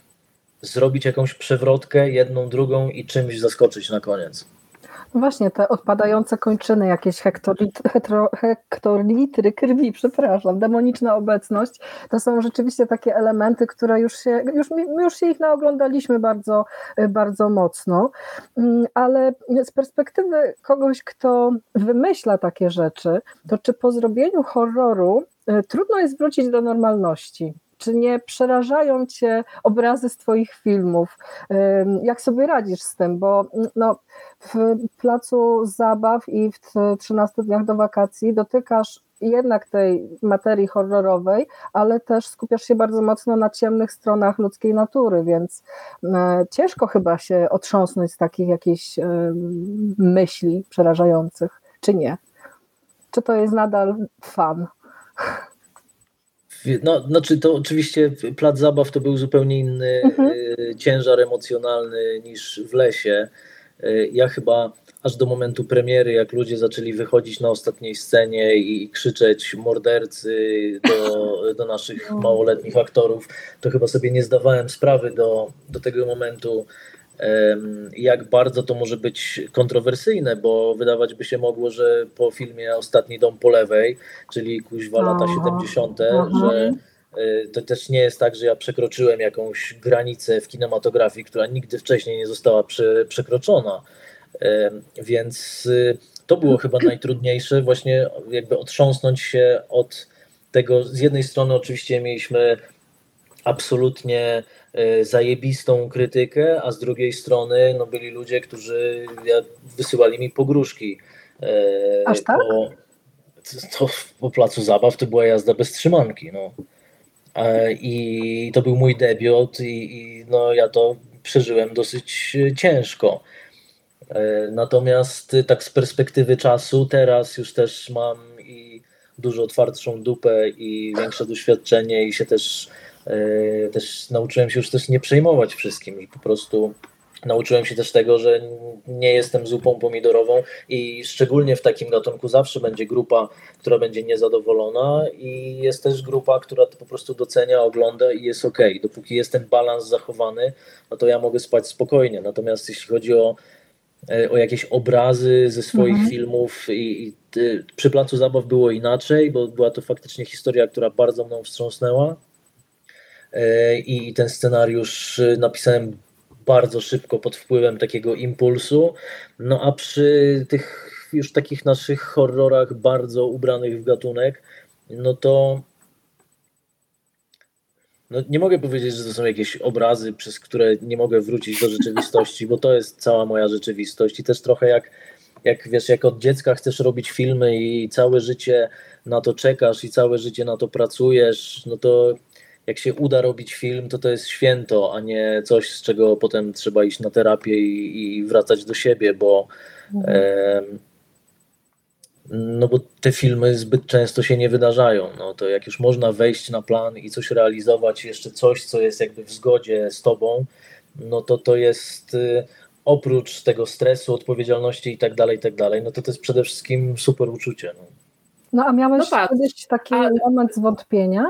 zrobić jakąś przewrotkę, jedną, drugą i czymś zaskoczyć na koniec. Właśnie, te odpadające kończyny, jakieś hektolitry krwi, przepraszam, demoniczna obecność, to są rzeczywiście takie elementy, które już się, już, już się ich naoglądaliśmy bardzo, bardzo mocno, mm, ale z perspektywy kogoś, kto wymyśla takie rzeczy, to czy po zrobieniu horroru y, trudno jest wrócić do normalności? Czy nie przerażają cię obrazy z Twoich filmów? Jak sobie radzisz z tym? Bo no, w placu zabaw i w 13 dniach do wakacji dotykasz jednak tej materii horrorowej, ale też skupiasz się bardzo mocno na ciemnych stronach ludzkiej natury, więc e, ciężko chyba się otrząsnąć z takich jakichś myśli przerażających, czy nie? Czy to jest nadal fan? No, znaczy to oczywiście plac zabaw to był zupełnie inny mhm. E, ciężar emocjonalny niż w lesie. E, ja chyba aż do momentu premiery, jak ludzie zaczęli wychodzić na ostatniej scenie i krzyczeć mordercy do, do naszych no. małoletnich aktorów, to chyba sobie nie zdawałem sprawy do, do tego momentu, jak bardzo to może być kontrowersyjne, bo wydawać by się mogło, że po filmie Ostatni dom po lewej, czyli kuźwa lata 70., że e, to też nie jest tak, że ja przekroczyłem jakąś granicę w kinematografii, która nigdy wcześniej nie została prze, przekroczona. Więc y, to było chyba najtrudniejsze, właśnie jakby otrząsnąć się od tego. Z jednej strony oczywiście mieliśmy absolutnie zajebistą krytykę, a z drugiej strony no, byli ludzie, którzy wysyłali mi pogróżki. E, Aż tak? Po, to, po placu zabaw to była jazda bez trzymanki. No. I to był mój debiut i, i no, ja to przeżyłem dosyć ciężko. E, natomiast tak z perspektywy czasu, teraz już też mam i dużo twardszą dupę i większe doświadczenie i się też E, też nauczyłem się już też nie przejmować wszystkim i po prostu nauczyłem się też tego, że nie jestem zupą pomidorową i szczególnie w takim gatunku zawsze będzie grupa, która będzie niezadowolona i jest też grupa, która to po prostu docenia, ogląda i jest ok. Dopóki jest ten balans zachowany, no to ja mogę spać spokojnie. Natomiast jeśli chodzi o, e, o jakieś obrazy ze swoich mhm. filmów i, i przy Placu Zabaw było inaczej, bo była to faktycznie historia, która bardzo mną wstrząsnęła i ten scenariusz napisałem bardzo szybko pod wpływem takiego impulsu, no a przy tych już takich naszych horrorach bardzo ubranych w gatunek, no to no nie mogę powiedzieć, że to są jakieś obrazy, przez które nie mogę wrócić do rzeczywistości, bo to jest cała moja rzeczywistość i też trochę jak, jak wiesz, jak od dziecka chcesz robić filmy i całe życie na to czekasz i całe życie na to pracujesz, no to jak się uda robić film, to to jest święto, a nie coś, z czego potem trzeba iść na terapię i, i wracać do siebie, bo mhm. e, no bo te filmy zbyt często się nie wydarzają. No to jak już można wejść na plan i coś realizować, jeszcze coś, co jest jakby w zgodzie z tobą, no to to jest y, oprócz tego stresu, odpowiedzialności i tak dalej, i tak dalej, no to to jest przede wszystkim super uczucie. No. No a miałeś no kiedyś taki a... moment zwątpienia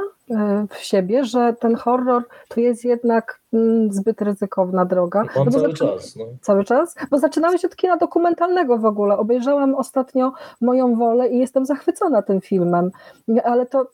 w siebie, że ten horror to jest jednak zbyt ryzykowna droga. No, no cały czas. No. Cały czas? Bo zaczynałeś od kina dokumentalnego w ogóle. Obejrzałam ostatnio Moją wolę i jestem zachwycona tym filmem. Ale to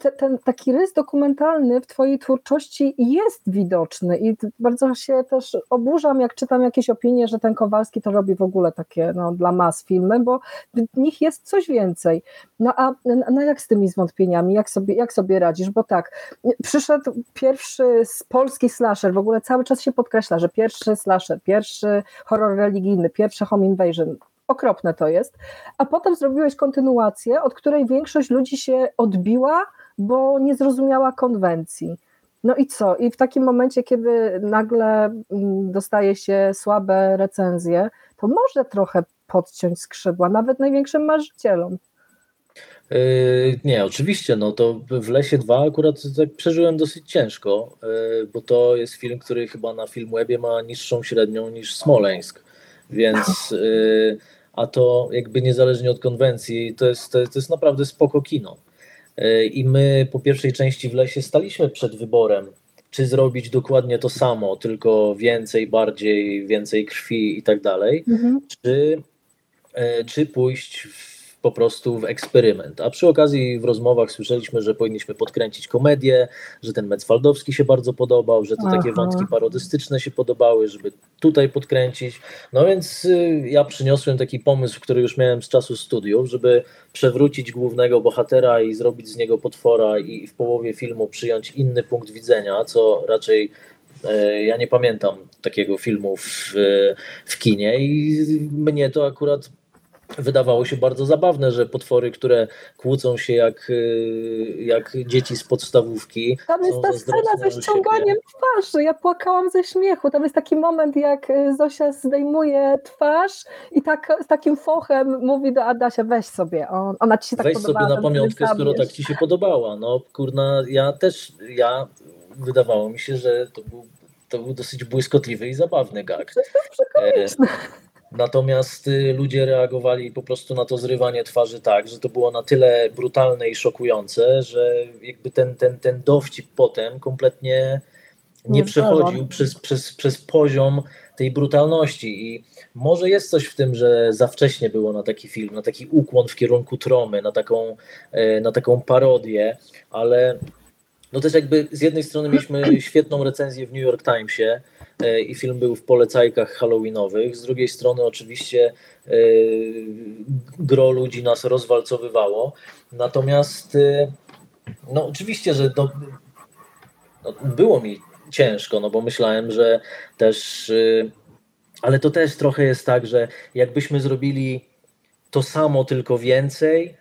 te, ten taki rys dokumentalny w Twojej twórczości jest widoczny i bardzo się też oburzam, jak czytam jakieś opinie, że ten Kowalski to robi w ogóle takie no, dla mas filmy, bo w nich jest coś więcej. No a no jak z tymi zwątpieniami, jak sobie, jak sobie radzisz? Bo tak, przyszedł pierwszy polski slasher, w ogóle cały czas się podkreśla, że pierwszy slasher, pierwszy horror religijny, pierwszy home invasion, okropne to jest, a potem zrobiłeś kontynuację, od której większość ludzi się odbiła, bo nie zrozumiała konwencji. No i co? I w takim momencie, kiedy nagle mm, dostaje się słabe recenzje, to może trochę podciąć skrzydła, nawet największym marzycielom. Yy, nie, oczywiście, no to w Lesie 2 akurat tak przeżyłem dosyć ciężko, yy, bo to jest film, który chyba na Filmwebie ma niższą średnią niż Smoleńsk, więc yy, a to jakby niezależnie od konwencji, to jest, to jest, naprawdę spoko kino. I my po pierwszej części w lesie staliśmy przed wyborem, czy zrobić dokładnie to samo, tylko więcej, bardziej, więcej krwi i tak dalej, mhm. czy, czy pójść w po prostu w eksperyment. A przy okazji w rozmowach słyszeliśmy, że powinniśmy podkręcić komedię, że ten Metzwaldowski się bardzo podobał, że te Aha. takie wątki parodystyczne się podobały, żeby tutaj podkręcić. No więc y, ja przyniosłem taki pomysł, który już miałem z czasu studiów, żeby przewrócić głównego bohatera i zrobić z niego potwora i w połowie filmu przyjąć inny punkt widzenia, co raczej e, ja nie pamiętam takiego filmu w, w kinie i mnie to akurat wydawało się bardzo zabawne, że potwory, które kłócą się jak, y, jak dzieci z podstawówki. Tam jest ta scena ze ściąganiem twarzy. Ja płakałam ze śmiechu. Tam jest taki moment, jak y, Zosia zdejmuje twarz i tak z takim fochem mówi do Adasia, weź sobie. On, ona ci się tak weź sobie na pamiątkę, skoro tak ci się podobała. No kurna, ja też, ja wydawało mi się, że to był, to był dosyć błyskotliwy i zabawny gag. To jest Natomiast y, ludzie reagowali po prostu na to zrywanie twarzy tak, że to było na tyle brutalne i szokujące, że jakby ten, ten, ten dowcip potem kompletnie nie przechodził przez, przez, przez poziom tej brutalności. I może jest coś w tym, że za wcześnie było na taki film, na taki ukłon w kierunku tromy, na taką, e, na taką parodię, ale no też jakby z jednej strony mieliśmy świetną recenzję w New York Timesie, i film był w polecajkach halloweenowych. Z drugiej strony oczywiście e, gro ludzi nas rozwalcowywało. Natomiast e, no oczywiście, że to, no, było mi ciężko, no bo myślałem, że też ale to też trochę jest tak, że jakbyśmy zrobili to samo, tylko więcej,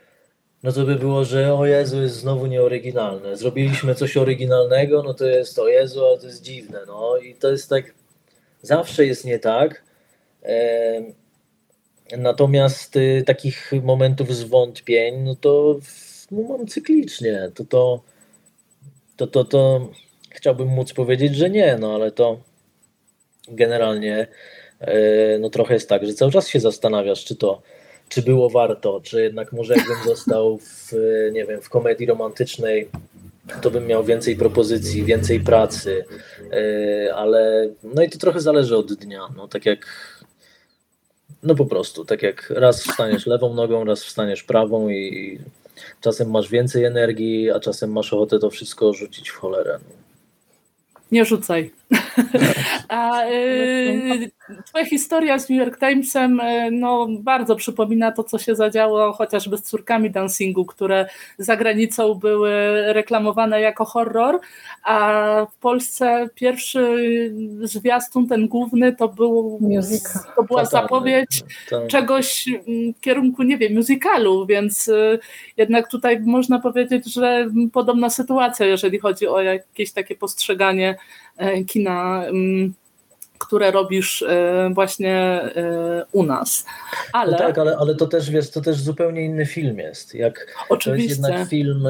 no to by było, że o Jezu, jest znowu nieoryginalne. Zrobiliśmy coś oryginalnego, no to jest o Jezu, a to jest dziwne. No i to jest tak, zawsze jest nie tak. Natomiast y, takich momentów zwątpień, no to no, mam cyklicznie. To, to, to, to, to chciałbym móc powiedzieć, że nie, no ale to generalnie e, no trochę jest tak, że cały czas się zastanawiasz, czy to czy było warto, czy jednak może jakbym został w, nie wiem, w komedii romantycznej, to bym miał więcej propozycji, więcej pracy, e, ale no i to trochę zależy od dnia, no tak jak no po prostu, tak jak raz wstaniesz lewą nogą, raz wstaniesz prawą i czasem masz więcej energii, a czasem masz ochotę to wszystko rzucić w cholerę. Nie rzucaj. A y, twoja historia z New York Timesem y, no, bardzo przypomina to, co się zadziało chociażby z córkami dancingu, które za granicą były reklamowane jako horror, a w Polsce pierwszy zwiastun, ten główny, to, był, to była zapowiedź tak. czegoś w kierunku, nie wiem, musicalu, więc y, jednak tutaj można powiedzieć, że podobna sytuacja, jeżeli chodzi o jakieś takie postrzeganie kina, mm, które robisz e, właśnie e, u nas. Ale... No tak, ale, ale to też wiesz, to też zupełnie inny film jest. Jak Oczywiście. To jest jednak film,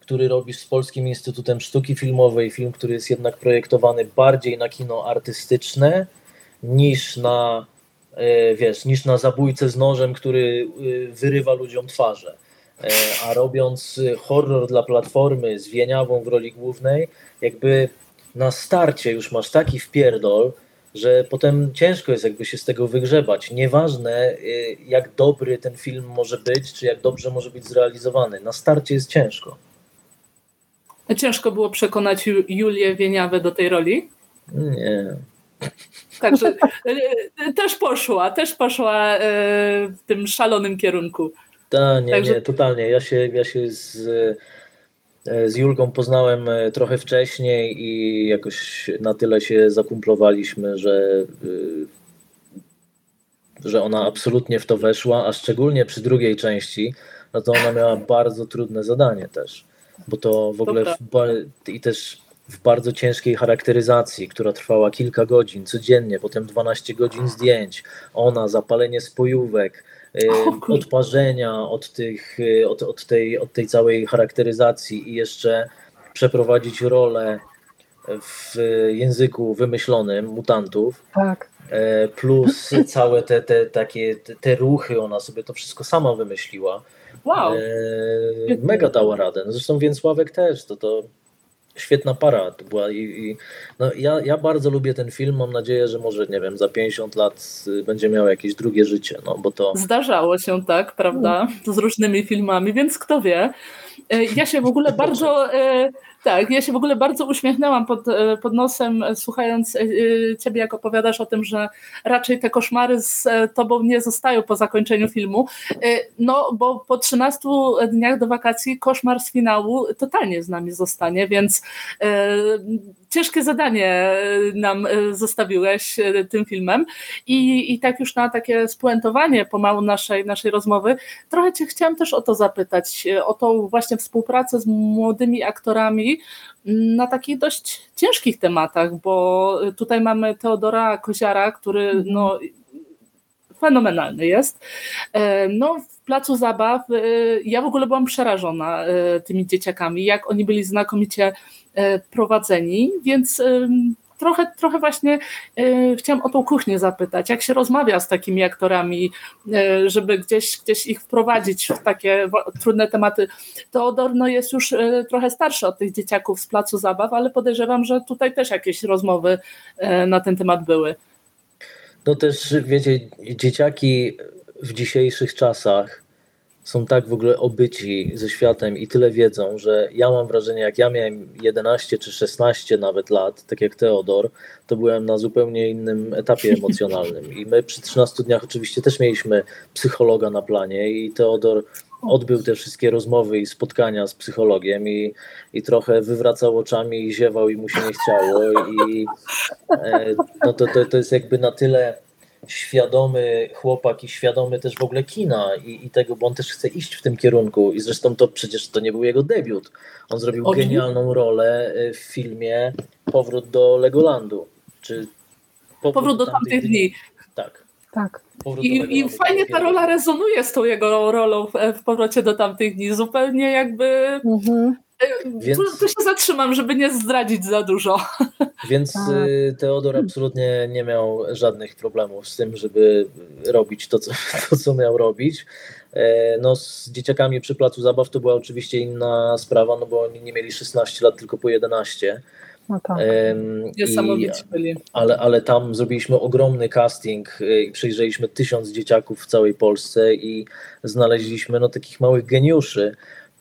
który robisz z Polskim Instytutem Sztuki Filmowej, film, który jest jednak projektowany bardziej na kino artystyczne niż na wiesz, niż na zabójcę z nożem, który wyrywa ludziom twarze. A robiąc horror dla platformy z Wieniawą w roli głównej, jakby na starcie już masz taki wpierdol, że potem ciężko jest jakby się z tego wygrzebać. Nieważne y, jak dobry ten film może być, czy jak dobrze może być zrealizowany. Na starcie jest ciężko. Ciężko było przekonać Julię Wieniawę do tej roli? Nie. Także y, też poszła, też poszła y, w tym szalonym kierunku. Tak, nie, Także... nie, totalnie. Ja się, ja się z z Julką poznałem e, trochę wcześniej i jakoś na tyle się zakumplowaliśmy, że, e, że ona absolutnie w to weszła, a szczególnie przy drugiej części, no to ona miała bardzo trudne zadanie też, bo to w ogóle w, i też w bardzo ciężkiej charakteryzacji, która trwała kilka godzin codziennie, potem 12 godzin zdjęć, ona, zapalenie spojówek, Y, odparzenia od, tych, y, od, od, tej, od tej całej charakteryzacji i jeszcze przeprowadzić rolę w języku wymyślonym mutantów. Tak. E, plus całe te, te takie te, te ruchy, ona sobie to wszystko sama wymyśliła. Wow. E, mega dała radę. No zresztą Więcławek też, to, to świetna para to była i, i, no ja, ja bardzo lubię ten film, mam nadzieję, że może, nie wiem, za 50 lat y, będzie miał jakieś drugie życie, no bo to... Zdarzało się tak, prawda, z różnymi filmami, więc kto wie. E, ja się w ogóle bardzo e, tak, ja się w ogóle bardzo uśmiechnęłam pod, e, pod nosem, e, słuchając e, ciebie, jak opowiadasz o tym, że raczej te koszmary z tobą nie zostają po zakończeniu filmu. No, bo po 13 dniach do wakacji koszmar z finału totalnie z nami zostanie, więc ciężkie zadanie nam zostawiłeś tym filmem. I, i tak już na takie spuentowanie pomału naszej, naszej rozmowy, trochę cię chciałam też o to zapytać, o tą właśnie współpracę z młodymi aktorami, na takich dość ciężkich tematach, bo tutaj mamy Teodora Koziara, który mhm. no, fenomenalny jest. E, no, w placu zabaw e, ja w ogóle byłam przerażona e, tymi dzieciakami, jak oni byli znakomicie prowadzeni, więc trochę, trochę właśnie chciałam o tą kuchnię zapytać. Jak się rozmawia z takimi aktorami, żeby gdzieś, gdzieś ich wprowadzić w takie trudne tematy? Teodor no, jest już trochę starszy od tych dzieciaków z placu zabaw, ale podejrzewam, że tutaj też jakieś rozmowy na ten temat były. No też, wiecie, dzieciaki w dzisiejszych czasach są tak w ogóle obyci ze światem i tyle wiedzą, że ja mam wrażenie, jak ja miałem 11 czy 16 nawet lat, tak jak Teodor, to byłem na zupełnie innym etapie emocjonalnym. I my przy 13 dniach oczywiście też mieliśmy psychologa na planie i Teodor odbył te wszystkie rozmowy i spotkania z psychologiem i, i trochę wywracał oczami i ziewał i mu się nie chciało i e, no to, to, to jest jakby na tyle świadomy chłopak i świadomy też w ogóle kina i, i, tego, bo on też chce iść w tym kierunku i zresztą to przecież to nie był jego debiut. On zrobił genialną rolę y, w filmie Powrót do Legolandu. Czy Powrót, Powrót do tamtych dni. dni. Tak. Tak. I, I, fajnie ta rola rezonuje z tą jego rolą w, w powrocie do tamtych dni. Zupełnie jakby mhm. Więc... Tu, tu, się zatrzymam, żeby nie zdradzić za dużo. Więc tak. Y, Teodor absolutnie nie miał żadnych problemów z tym, żeby robić to, co, to, co miał robić. E, no, z dzieciakami przy placu zabaw to była oczywiście inna sprawa, no bo oni nie mieli 16 lat, tylko po 11. No tak. Byli. Ale, ale tam zrobiliśmy ogromny casting y, i przejrzeliśmy tysiąc dzieciaków w całej Polsce i znaleźliśmy no, takich małych geniuszy.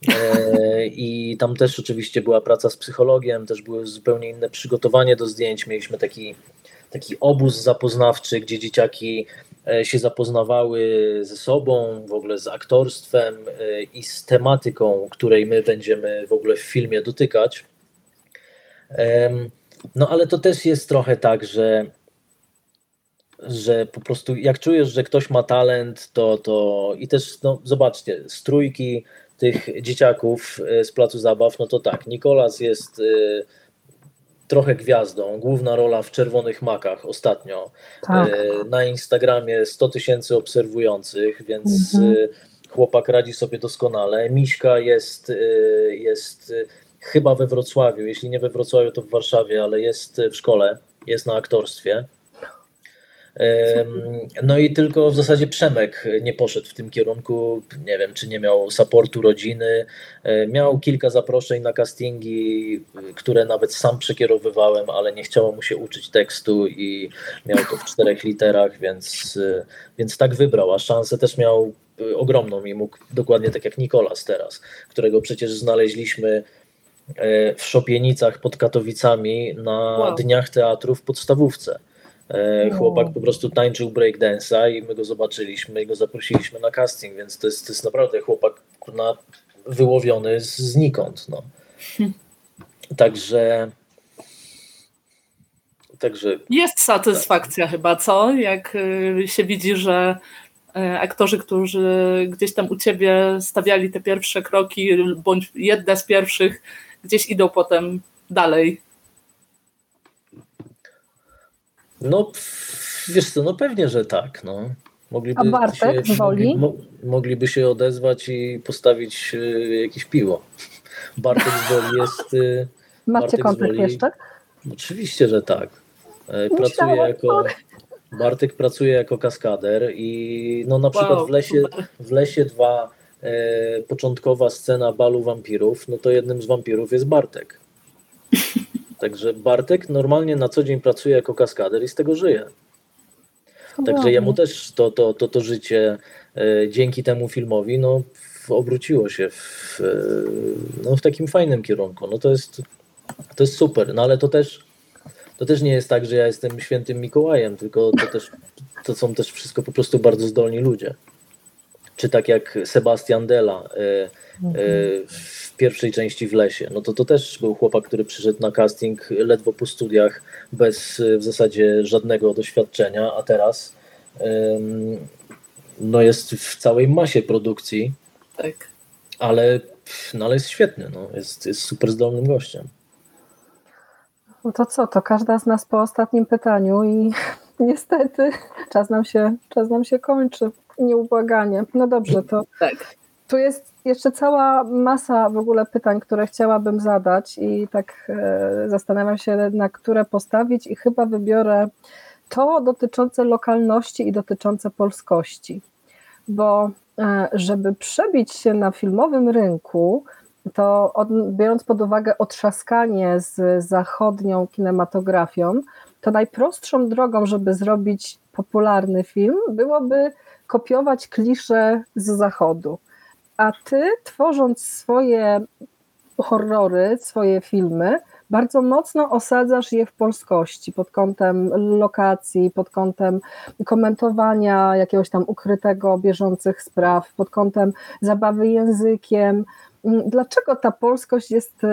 E, I tam też oczywiście była praca z psychologiem, też były zupełnie inne przygotowanie do zdjęć. Mieliśmy taki, taki obóz zapoznawczy, gdzie dzieciaki e, się zapoznawały ze sobą, w ogóle z aktorstwem e, i z tematyką, której my będziemy w ogóle w filmie dotykać. No ale to też jest trochę tak, że, że po prostu jak czujesz, że ktoś ma talent, to, to i też no, zobaczcie, strójki tych dzieciaków e, z placu zabaw, no to tak, Nikolas jest e, trochę gwiazdą, główna rola w Czerwonych Makach ostatnio. Tak. E, na Instagramie 100 tysięcy obserwujących, więc mhm. chłopak radzi sobie doskonale. Miśka jest, jest chyba we Wrocławiu, jeśli nie we Wrocławiu, to w Warszawie, ale jest w szkole, jest na aktorstwie. No i tylko w zasadzie Przemek nie poszedł w tym kierunku. Nie wiem, czy nie miał supportu rodziny. Miał kilka zaproszeń na castingi, które nawet sam przekierowywałem, ale nie chciało mu się uczyć tekstu i miał to w czterech literach, więc, więc tak wybrał. A szansę też miał ogromną i mógł dokładnie tak jak Nikolas teraz, którego przecież znaleźliśmy E, w Szopienicach pod Katowicami na wow. dniach teatru w podstawówce. E, chłopak po prostu tańczył breakdance'a i my go zobaczyliśmy i go zaprosiliśmy na casting, więc to jest, to jest naprawdę chłopak wyłowiony z, znikąd. No. Także Także... Jest satysfakcja chyba, co? Jak y, się widzi, że y, aktorzy, którzy gdzieś tam u ciebie stawiali te pierwsze kroki, bądź jedne z pierwszych, gdzieś idą potem dalej. No, wiesz co, no pewnie, że tak. No. Mogliby A Bartek się, woli? Mogli, mogliby się odezwać i postawić y, jakieś piwo. Bartek z Woli jest... Y, Macie kontakt jeszcze? Oczywiście, że tak. E, pracuje jako... Bartek pracuje jako kaskader i no na przykład wow, w lesie, w lesie 2 e, początkowa scena balu wampirów, no to jednym z wampirów jest Bartek. Także Bartek normalnie na co dzień pracuje jako kaskader i z tego żyje. Także jemu też to, to, to, to życie e, dzięki temu filmowi no, obróciło się w, e, no, w takim fajnym kierunku. No to jest, to jest super, no ale to też, to też nie jest tak, że ja jestem świętym Mikołajem, tylko to też to są też wszystko po prostu bardzo zdolni ludzie czy tak jak Sebastian Della e, e, w pierwszej części w lesie, no to to też był chłopak, który przyszedł na casting ledwo po studiach, bez w zasadzie żadnego doświadczenia, a teraz no jest w całej masie produkcji. Tak. Ale, no ale jest świetny, no, jest, jest super zdolnym gościem. No to co, to każda z nas po ostatnim pytaniu i niestety czas nam się, czas nam się kończy nieubłaganie. No dobrze, to tak. tu jest jeszcze cała masa w ogóle pytań, które chciałabym zadać i tak e, zastanawiam się, na które postawić i chyba wybiorę to dotyczące lokalności i dotyczące polskości, bo e, żeby przebić się na filmowym rynku, to od, biorąc pod uwagę otrzaskanie z zachodnią kinematografią, to najprostszą drogą, żeby zrobić popularny film, byłoby kopiować klisze z zachodu. A ty, tworząc swoje horrory, swoje filmy, bardzo mocno osadzasz je w polskości pod kątem lokacji, pod kątem komentowania jakiegoś tam ukrytego, bieżących spraw, pod kątem zabawy językiem. Dlaczego ta polskość jest y,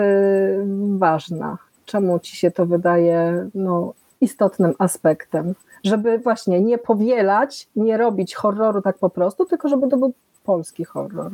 ważna? Czemu ci się to wydaje no, istotnym aspektem? Żeby właśnie nie powielać, nie robić horroru tak po prostu, tylko żeby to był polski horror.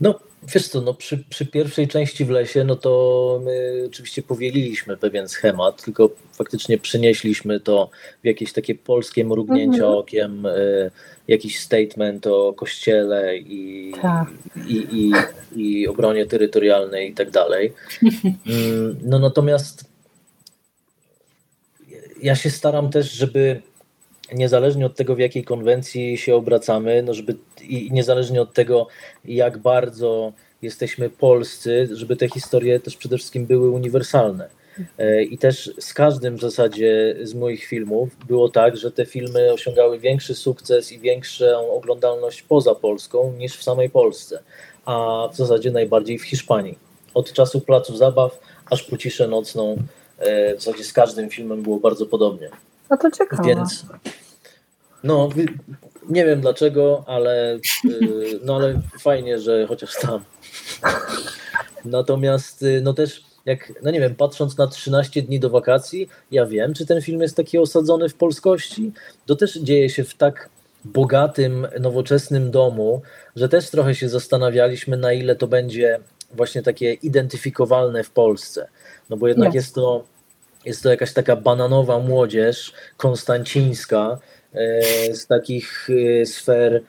No, wiesz co, no przy, przy pierwszej części w lesie, no to my oczywiście powieliliśmy pewien schemat, tylko faktycznie przynieśliśmy to w jakieś takie polskie mrugnięcie mhm. okiem, y, jakiś statement o kościele i, tak. i, i, i obronie terytorialnej i tak dalej. Mm, no natomiast ja się staram też, żeby niezależnie od tego, w jakiej konwencji się obracamy, no żeby i niezależnie od tego, jak bardzo jesteśmy polscy, żeby te historie też przede wszystkim były uniwersalne. E, I też z każdym w zasadzie z moich filmów było tak, że te filmy osiągały większy sukces i większą oglądalność poza Polską niż w samej Polsce, a w zasadzie najbardziej w Hiszpanii. Od czasu Placu Zabaw aż po ciszę nocną w zasadzie z każdym filmem było bardzo podobnie. No to ciekawe. Więc no, nie wiem dlaczego, ale, y, no ale fajnie, że chociaż tam. Natomiast y, no też jak, no nie wiem, patrząc na 13 dni do wakacji, ja wiem, czy ten film jest taki osadzony w polskości. To też dzieje się w tak bogatym, nowoczesnym domu, że też trochę się zastanawialiśmy, na ile to będzie właśnie takie identyfikowalne w Polsce. No bo jednak jest to, jest to jakaś taka bananowa młodzież konstancińska e, z takich e, sfer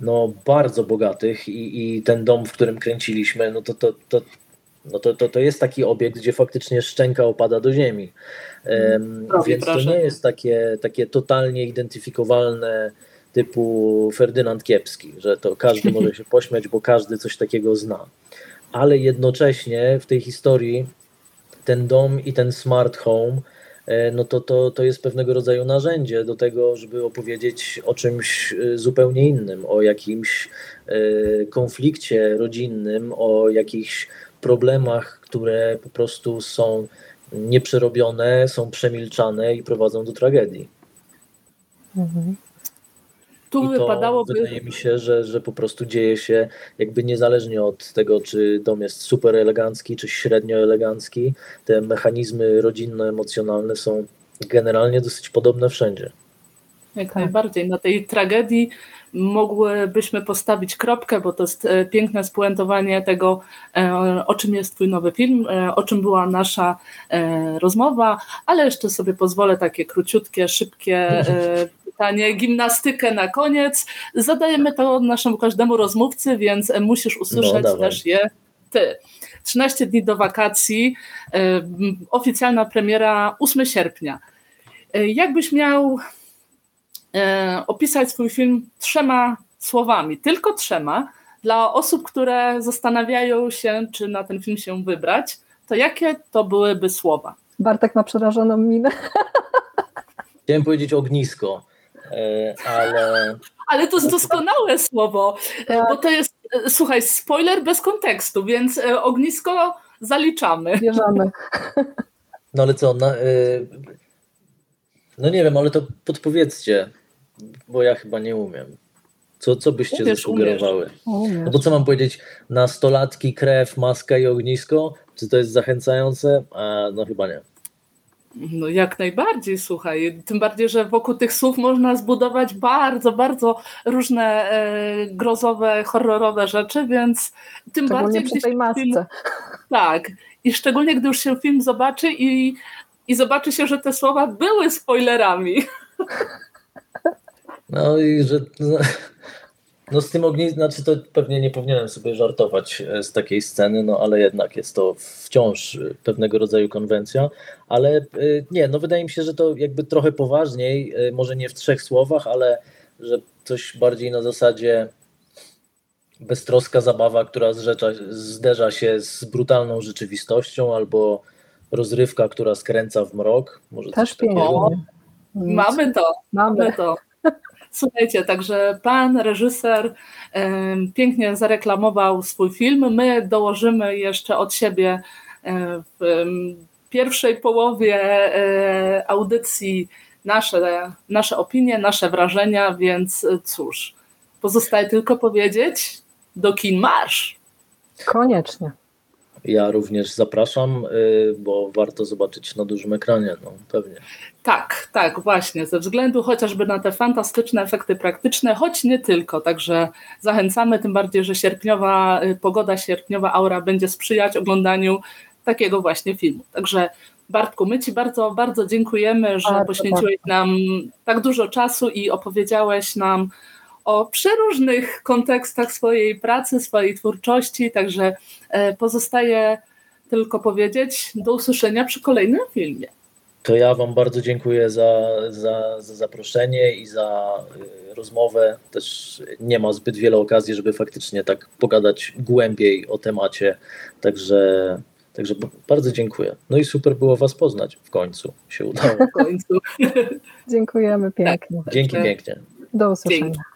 no, bardzo bogatych i, i ten dom, w którym kręciliśmy, no to, to, to, no to, to, to jest taki obiekt, gdzie faktycznie szczęka opada do ziemi. Um, więc to nie jest takie, takie totalnie identyfikowalne typu Ferdynand Kiepski, że to każdy może się pośmiać, bo każdy coś takiego zna. Ale jednocześnie w tej historii ten dom i ten smart home E, no to, to, to jest pewnego rodzaju narzędzie do tego, żeby opowiedzieć o czymś e, zupełnie innym, o jakimś e, konflikcie rodzinnym, o jakichś problemach, które po prostu są nieprzerobione, są przemilczane i prowadzą do tragedii. Mhm tu I wypadałoby. Wydaje mi się, że, że po prostu dzieje się jakby niezależnie od tego, czy dom jest super elegancki, czy średnio elegancki. Te mechanizmy rodzinno-emocjonalne są generalnie dosyć podobne wszędzie. Jak tak. najbardziej. Na tej tragedii mogłybyśmy postawić kropkę, bo to jest e, piękne spuentowanie tego, e, o czym jest Twój nowy film, e, o czym była nasza rozmowa, ale jeszcze sobie pozwolę takie króciutkie, szybkie pytanie, gimnastykę na koniec. Zadajemy to naszemu każdemu rozmówcy, więc musisz usłyszeć no, też je ty. 13 dni do wakacji, oficjalna premiera 8 sierpnia. Jakbyś miał E, opisać swój film trzema słowami, tylko trzema, dla osób, które zastanawiają się, czy na ten film się wybrać, to jakie to byłyby słowa? Bartek ma przerażoną minę. Chciałem powiedzieć ognisko, e, ale. Ale to jest doskonałe słowo, tak. bo to jest, e, słuchaj, spoiler bez kontekstu, więc ognisko zaliczamy. Bierzemy. No ale co, no, no nie wiem, ale to podpowiedzcie bo ja chyba nie umiem. Co, co byście umiesz, zasugerowały? Umiesz. No bo co mam powiedzieć? Nastolatki, krew, maska i ognisko? Czy to jest zachęcające? A, no chyba nie. No jak najbardziej, słuchaj. Tym bardziej, że wokół tych słów można zbudować bardzo, bardzo różne e, grozowe, horrorowe rzeczy, więc tym szczególnie bardziej... przy tej masce. Film, tak. I szczególnie, gdy już się film zobaczy i, i zobaczy się, że te słowa były spoilerami. No i że no, no z tym ogniskiem, znaczy to pewnie nie powinienem sobie żartować e, z takiej sceny, no ale jednak jest to wciąż pewnego rodzaju konwencja, ale e, nie, no wydaje mi się, że to jakby trochę poważniej, e, może nie w trzech słowach, ale że coś bardziej na zasadzie beztroska zabawa, która zrzecza, zderza się z brutalną rzeczywistością albo rozrywka, która skręca w mrok. Może Też pięknie. Mamy to, mamy, mamy to. Słuchajcie, także pan reżyser pięknie zareklamował swój film. My dołożymy jeszcze od siebie w pierwszej połowie e, audycji nasze, nasze opinie, nasze wrażenia, więc cóż, pozostaje tylko powiedzieć, do kin marsz. Koniecznie. Ja również zapraszam, y, bo warto zobaczyć na dużym ekranie, no pewnie. Tak, tak, właśnie, ze względu chociażby na te fantastyczne efekty praktyczne, choć nie tylko, także zachęcamy, tym bardziej, że sierpniowa y, pogoda, sierpniowa aura będzie sprzyjać oglądaniu takiego właśnie filmu. Także Bartku, my Ci bardzo, bardzo dziękujemy, że bardzo poświęciłeś nam tak dużo czasu i opowiedziałeś nam o przeróżnych kontekstach swojej pracy, swojej twórczości, także e, pozostaje tylko powiedzieć do usłyszenia przy kolejnym filmie. To ja Wam bardzo dziękuję za, za, za, zaproszenie i za e, rozmowę. Też nie ma zbyt wiele okazji, żeby faktycznie tak pogadać głębiej o temacie. Także, Także bardzo dziękuję. No i super było Was poznać. W końcu się udało. W końcu. Dziękujemy pięknie. Dzięki pięknie. Do usłyszenia. Dzięki.